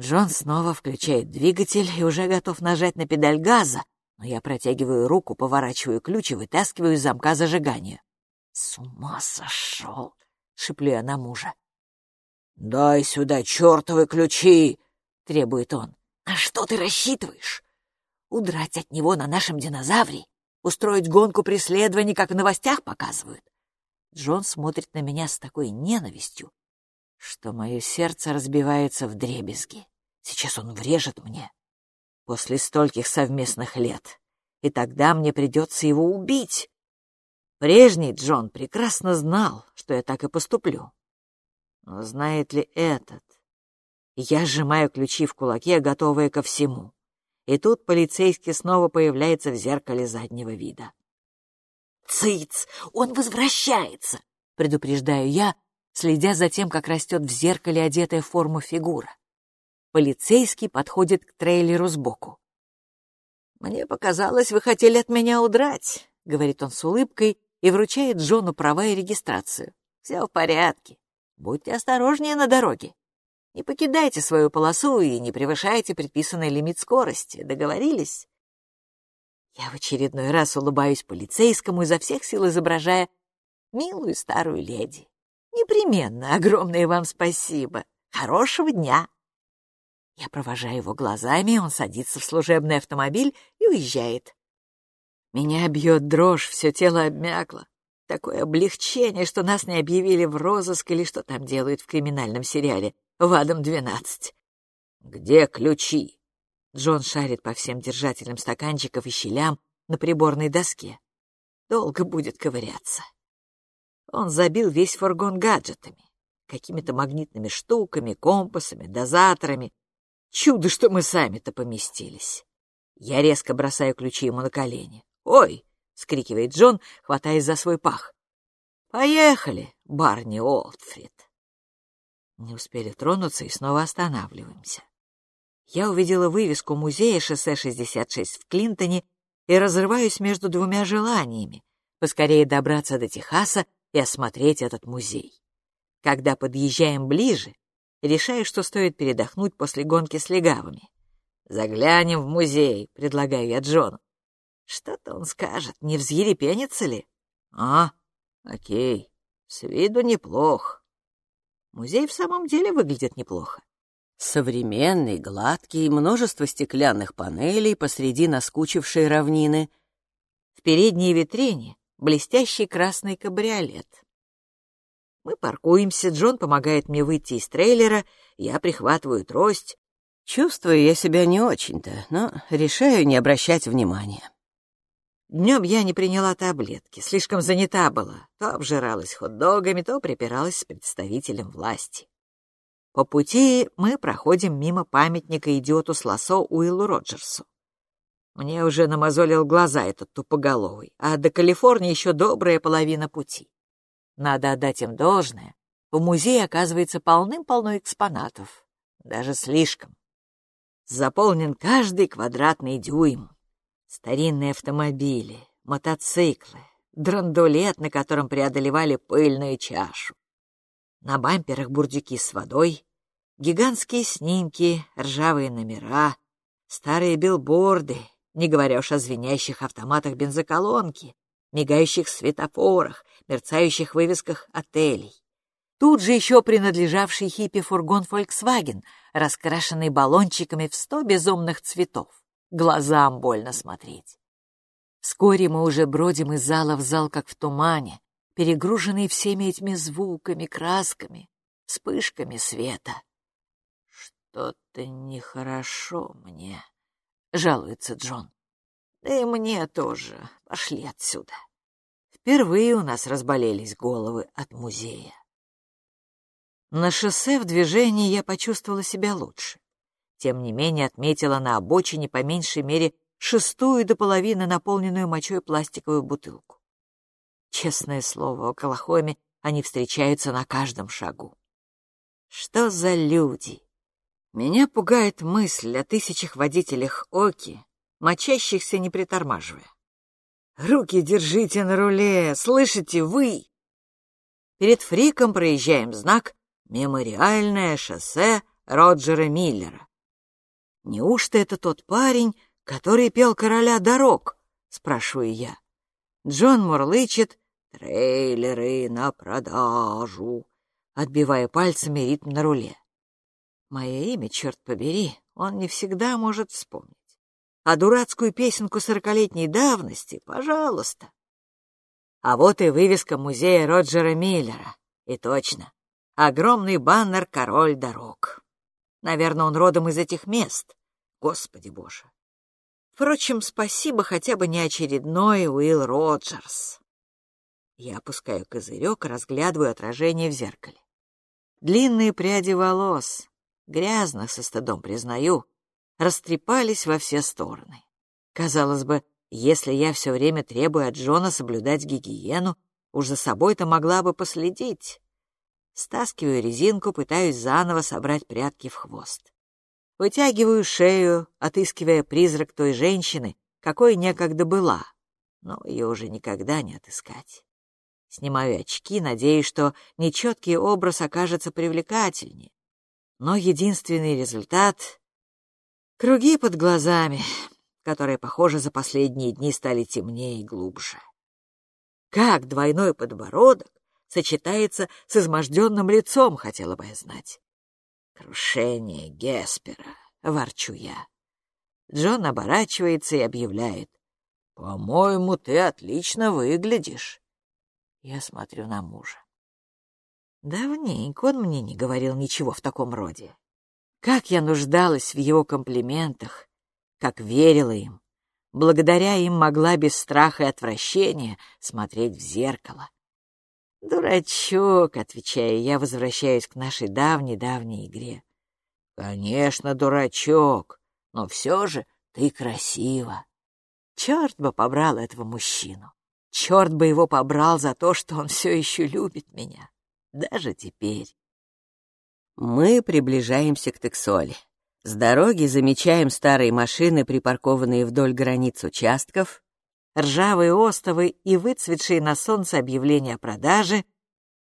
Джон снова включает двигатель и уже готов нажать на педаль газа, но я протягиваю руку, поворачиваю ключ и вытаскиваю из замка зажигания. «С ума сошел!» — шиплю я на мужа. «Дай сюда чертовы ключи!» — требует он. «А что ты рассчитываешь? Удрать от него на нашем динозавре? Устроить гонку преследований, как в новостях показывают?» Джон смотрит на меня с такой ненавистью, что мое сердце разбивается в дребезги. Сейчас он врежет мне. После стольких совместных лет. И тогда мне придется его убить. Прежний Джон прекрасно знал, что я так и поступлю. Но знает ли этот? Я сжимаю ключи в кулаке, готовая ко всему. И тут полицейский снова появляется в зеркале заднего вида. «Цыц! Он возвращается!» — предупреждаю я, следя за тем, как растет в зеркале одетая в форму фигура. Полицейский подходит к трейлеру сбоку. «Мне показалось, вы хотели от меня удрать», — говорит он с улыбкой и вручает Джону права и регистрацию. «Все в порядке. Будьте осторожнее на дороге. Не покидайте свою полосу и не превышайте предписанный лимит скорости. Договорились? Я в очередной раз улыбаюсь полицейскому, изо всех сил изображая милую старую леди. Непременно огромное вам спасибо. Хорошего дня. Я провожаю его глазами, он садится в служебный автомобиль и уезжает. Меня бьет дрожь, все тело обмякло. Такое облегчение, что нас не объявили в розыск или что там делают в криминальном сериале в Адам-12. «Где ключи?» Джон шарит по всем держателям стаканчиков и щелям на приборной доске. Долго будет ковыряться. Он забил весь фургон гаджетами, какими-то магнитными штуками, компасами, дозаторами. Чудо, что мы сами-то поместились. Я резко бросаю ключи ему на колени. «Ой, — скрикивает Джон, хватаясь за свой пах. «Поехали, Барни Олдфрид!» Не успели тронуться и снова останавливаемся. Я увидела вывеску музея шоссе 66 в Клинтоне и разрываюсь между двумя желаниями — поскорее добраться до Техаса и осмотреть этот музей. Когда подъезжаем ближе, решаю, что стоит передохнуть после гонки с легавыми. «Заглянем в музей», — предлагаю я Джону. Что-то он скажет, не взъерепенится ли? А, окей, с виду неплох. Музей в самом деле выглядит неплохо. Современный, гладкий, множество стеклянных панелей посреди наскучившей равнины. В передней витрине блестящий красный кабриолет. Мы паркуемся, Джон помогает мне выйти из трейлера, я прихватываю трость. Чувствую я себя не очень-то, но решаю не обращать внимания. Днем я не приняла таблетки, слишком занята была. То обжиралась хот-догами, то припиралась с представителем власти. По пути мы проходим мимо памятника идиоту с лосо Уиллу Роджерсу. Мне уже намазолил глаза этот тупоголовый, а до Калифорнии еще добрая половина пути. Надо отдать им должное. В музее оказывается полным-полно экспонатов. Даже слишком. Заполнен каждый квадратный дюйм. Старинные автомобили, мотоциклы, драндулет, на котором преодолевали пыльную чашу. На бамперах бурдюки с водой, гигантские снимки, ржавые номера, старые билборды, не говоря уж о звенящих автоматах бензоколонки, мигающих светофорах, мерцающих вывесках отелей. Тут же еще принадлежавший хиппи фургон Volkswagen, раскрашенный баллончиками в сто безумных цветов глазам больно смотреть. Вскоре мы уже бродим из зала в зал, как в тумане, перегруженный всеми этими звуками, красками, вспышками света. «Что-то нехорошо мне», — жалуется Джон. «Да и мне тоже. Пошли отсюда». Впервые у нас разболелись головы от музея. На шоссе в движении я почувствовала себя лучше тем не менее отметила на обочине по меньшей мере шестую до половины наполненную мочой пластиковую бутылку. Честное слово, в Оклахоме они встречаются на каждом шагу. Что за люди? Меня пугает мысль о тысячах водителях Оки, мочащихся не притормаживая. Руки держите на руле, слышите вы? Перед фриком проезжаем знак «Мемориальное шоссе Роджера Миллера». «Неужто это тот парень, который пел короля дорог?» — спрашиваю я. Джон мурлычет «Трейлеры на продажу». отбивая пальцами ритм на руле. Мое имя, черт побери, он не всегда может вспомнить. А дурацкую песенку сорокалетней давности, пожалуйста. А вот и вывеска музея Роджера Миллера. И точно. Огромный баннер «Король дорог». Наверное, он родом из этих мест. Господи боже. Впрочем, спасибо хотя бы не очередной Уилл Роджерс. Я опускаю козырек разглядываю отражение в зеркале. Длинные пряди волос, грязно, со стыдом признаю, растрепались во все стороны. Казалось бы, если я все время требую от Джона соблюдать гигиену, уж за собой-то могла бы последить. Стаскиваю резинку, пытаюсь заново собрать прядки в хвост. Вытягиваю шею, отыскивая призрак той женщины, какой некогда была, но ее уже никогда не отыскать. Снимаю очки, надеясь, что нечеткий образ окажется привлекательнее. Но единственный результат — круги под глазами, которые, похоже, за последние дни стали темнее и глубже. Как двойной подбородок сочетается с изможденным лицом, хотела бы я знать. Крушение Геспера, ворчу я. Джон оборачивается и объявляет. «По-моему, ты отлично выглядишь». Я смотрю на мужа. Давненько он мне не говорил ничего в таком роде. Как я нуждалась в его комплиментах, как верила им. Благодаря им могла без страха и отвращения смотреть в зеркало. «Дурачок», — отвечаю я, возвращаюсь к нашей давней-давней игре. «Конечно, дурачок, но все же ты красива». Черт бы побрал этого мужчину. Черт бы его побрал за то, что он все еще любит меня. Даже теперь. Мы приближаемся к Тексоле. С дороги замечаем старые машины, припаркованные вдоль границ участков, ржавые остовы и выцветшие на солнце объявления о продаже.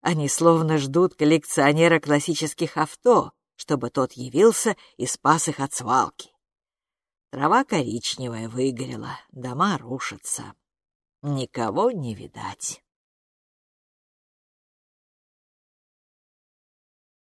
Они словно ждут коллекционера классических авто, чтобы тот явился и спас их от свалки. Трава коричневая выгорела, дома рушатся никого не видать.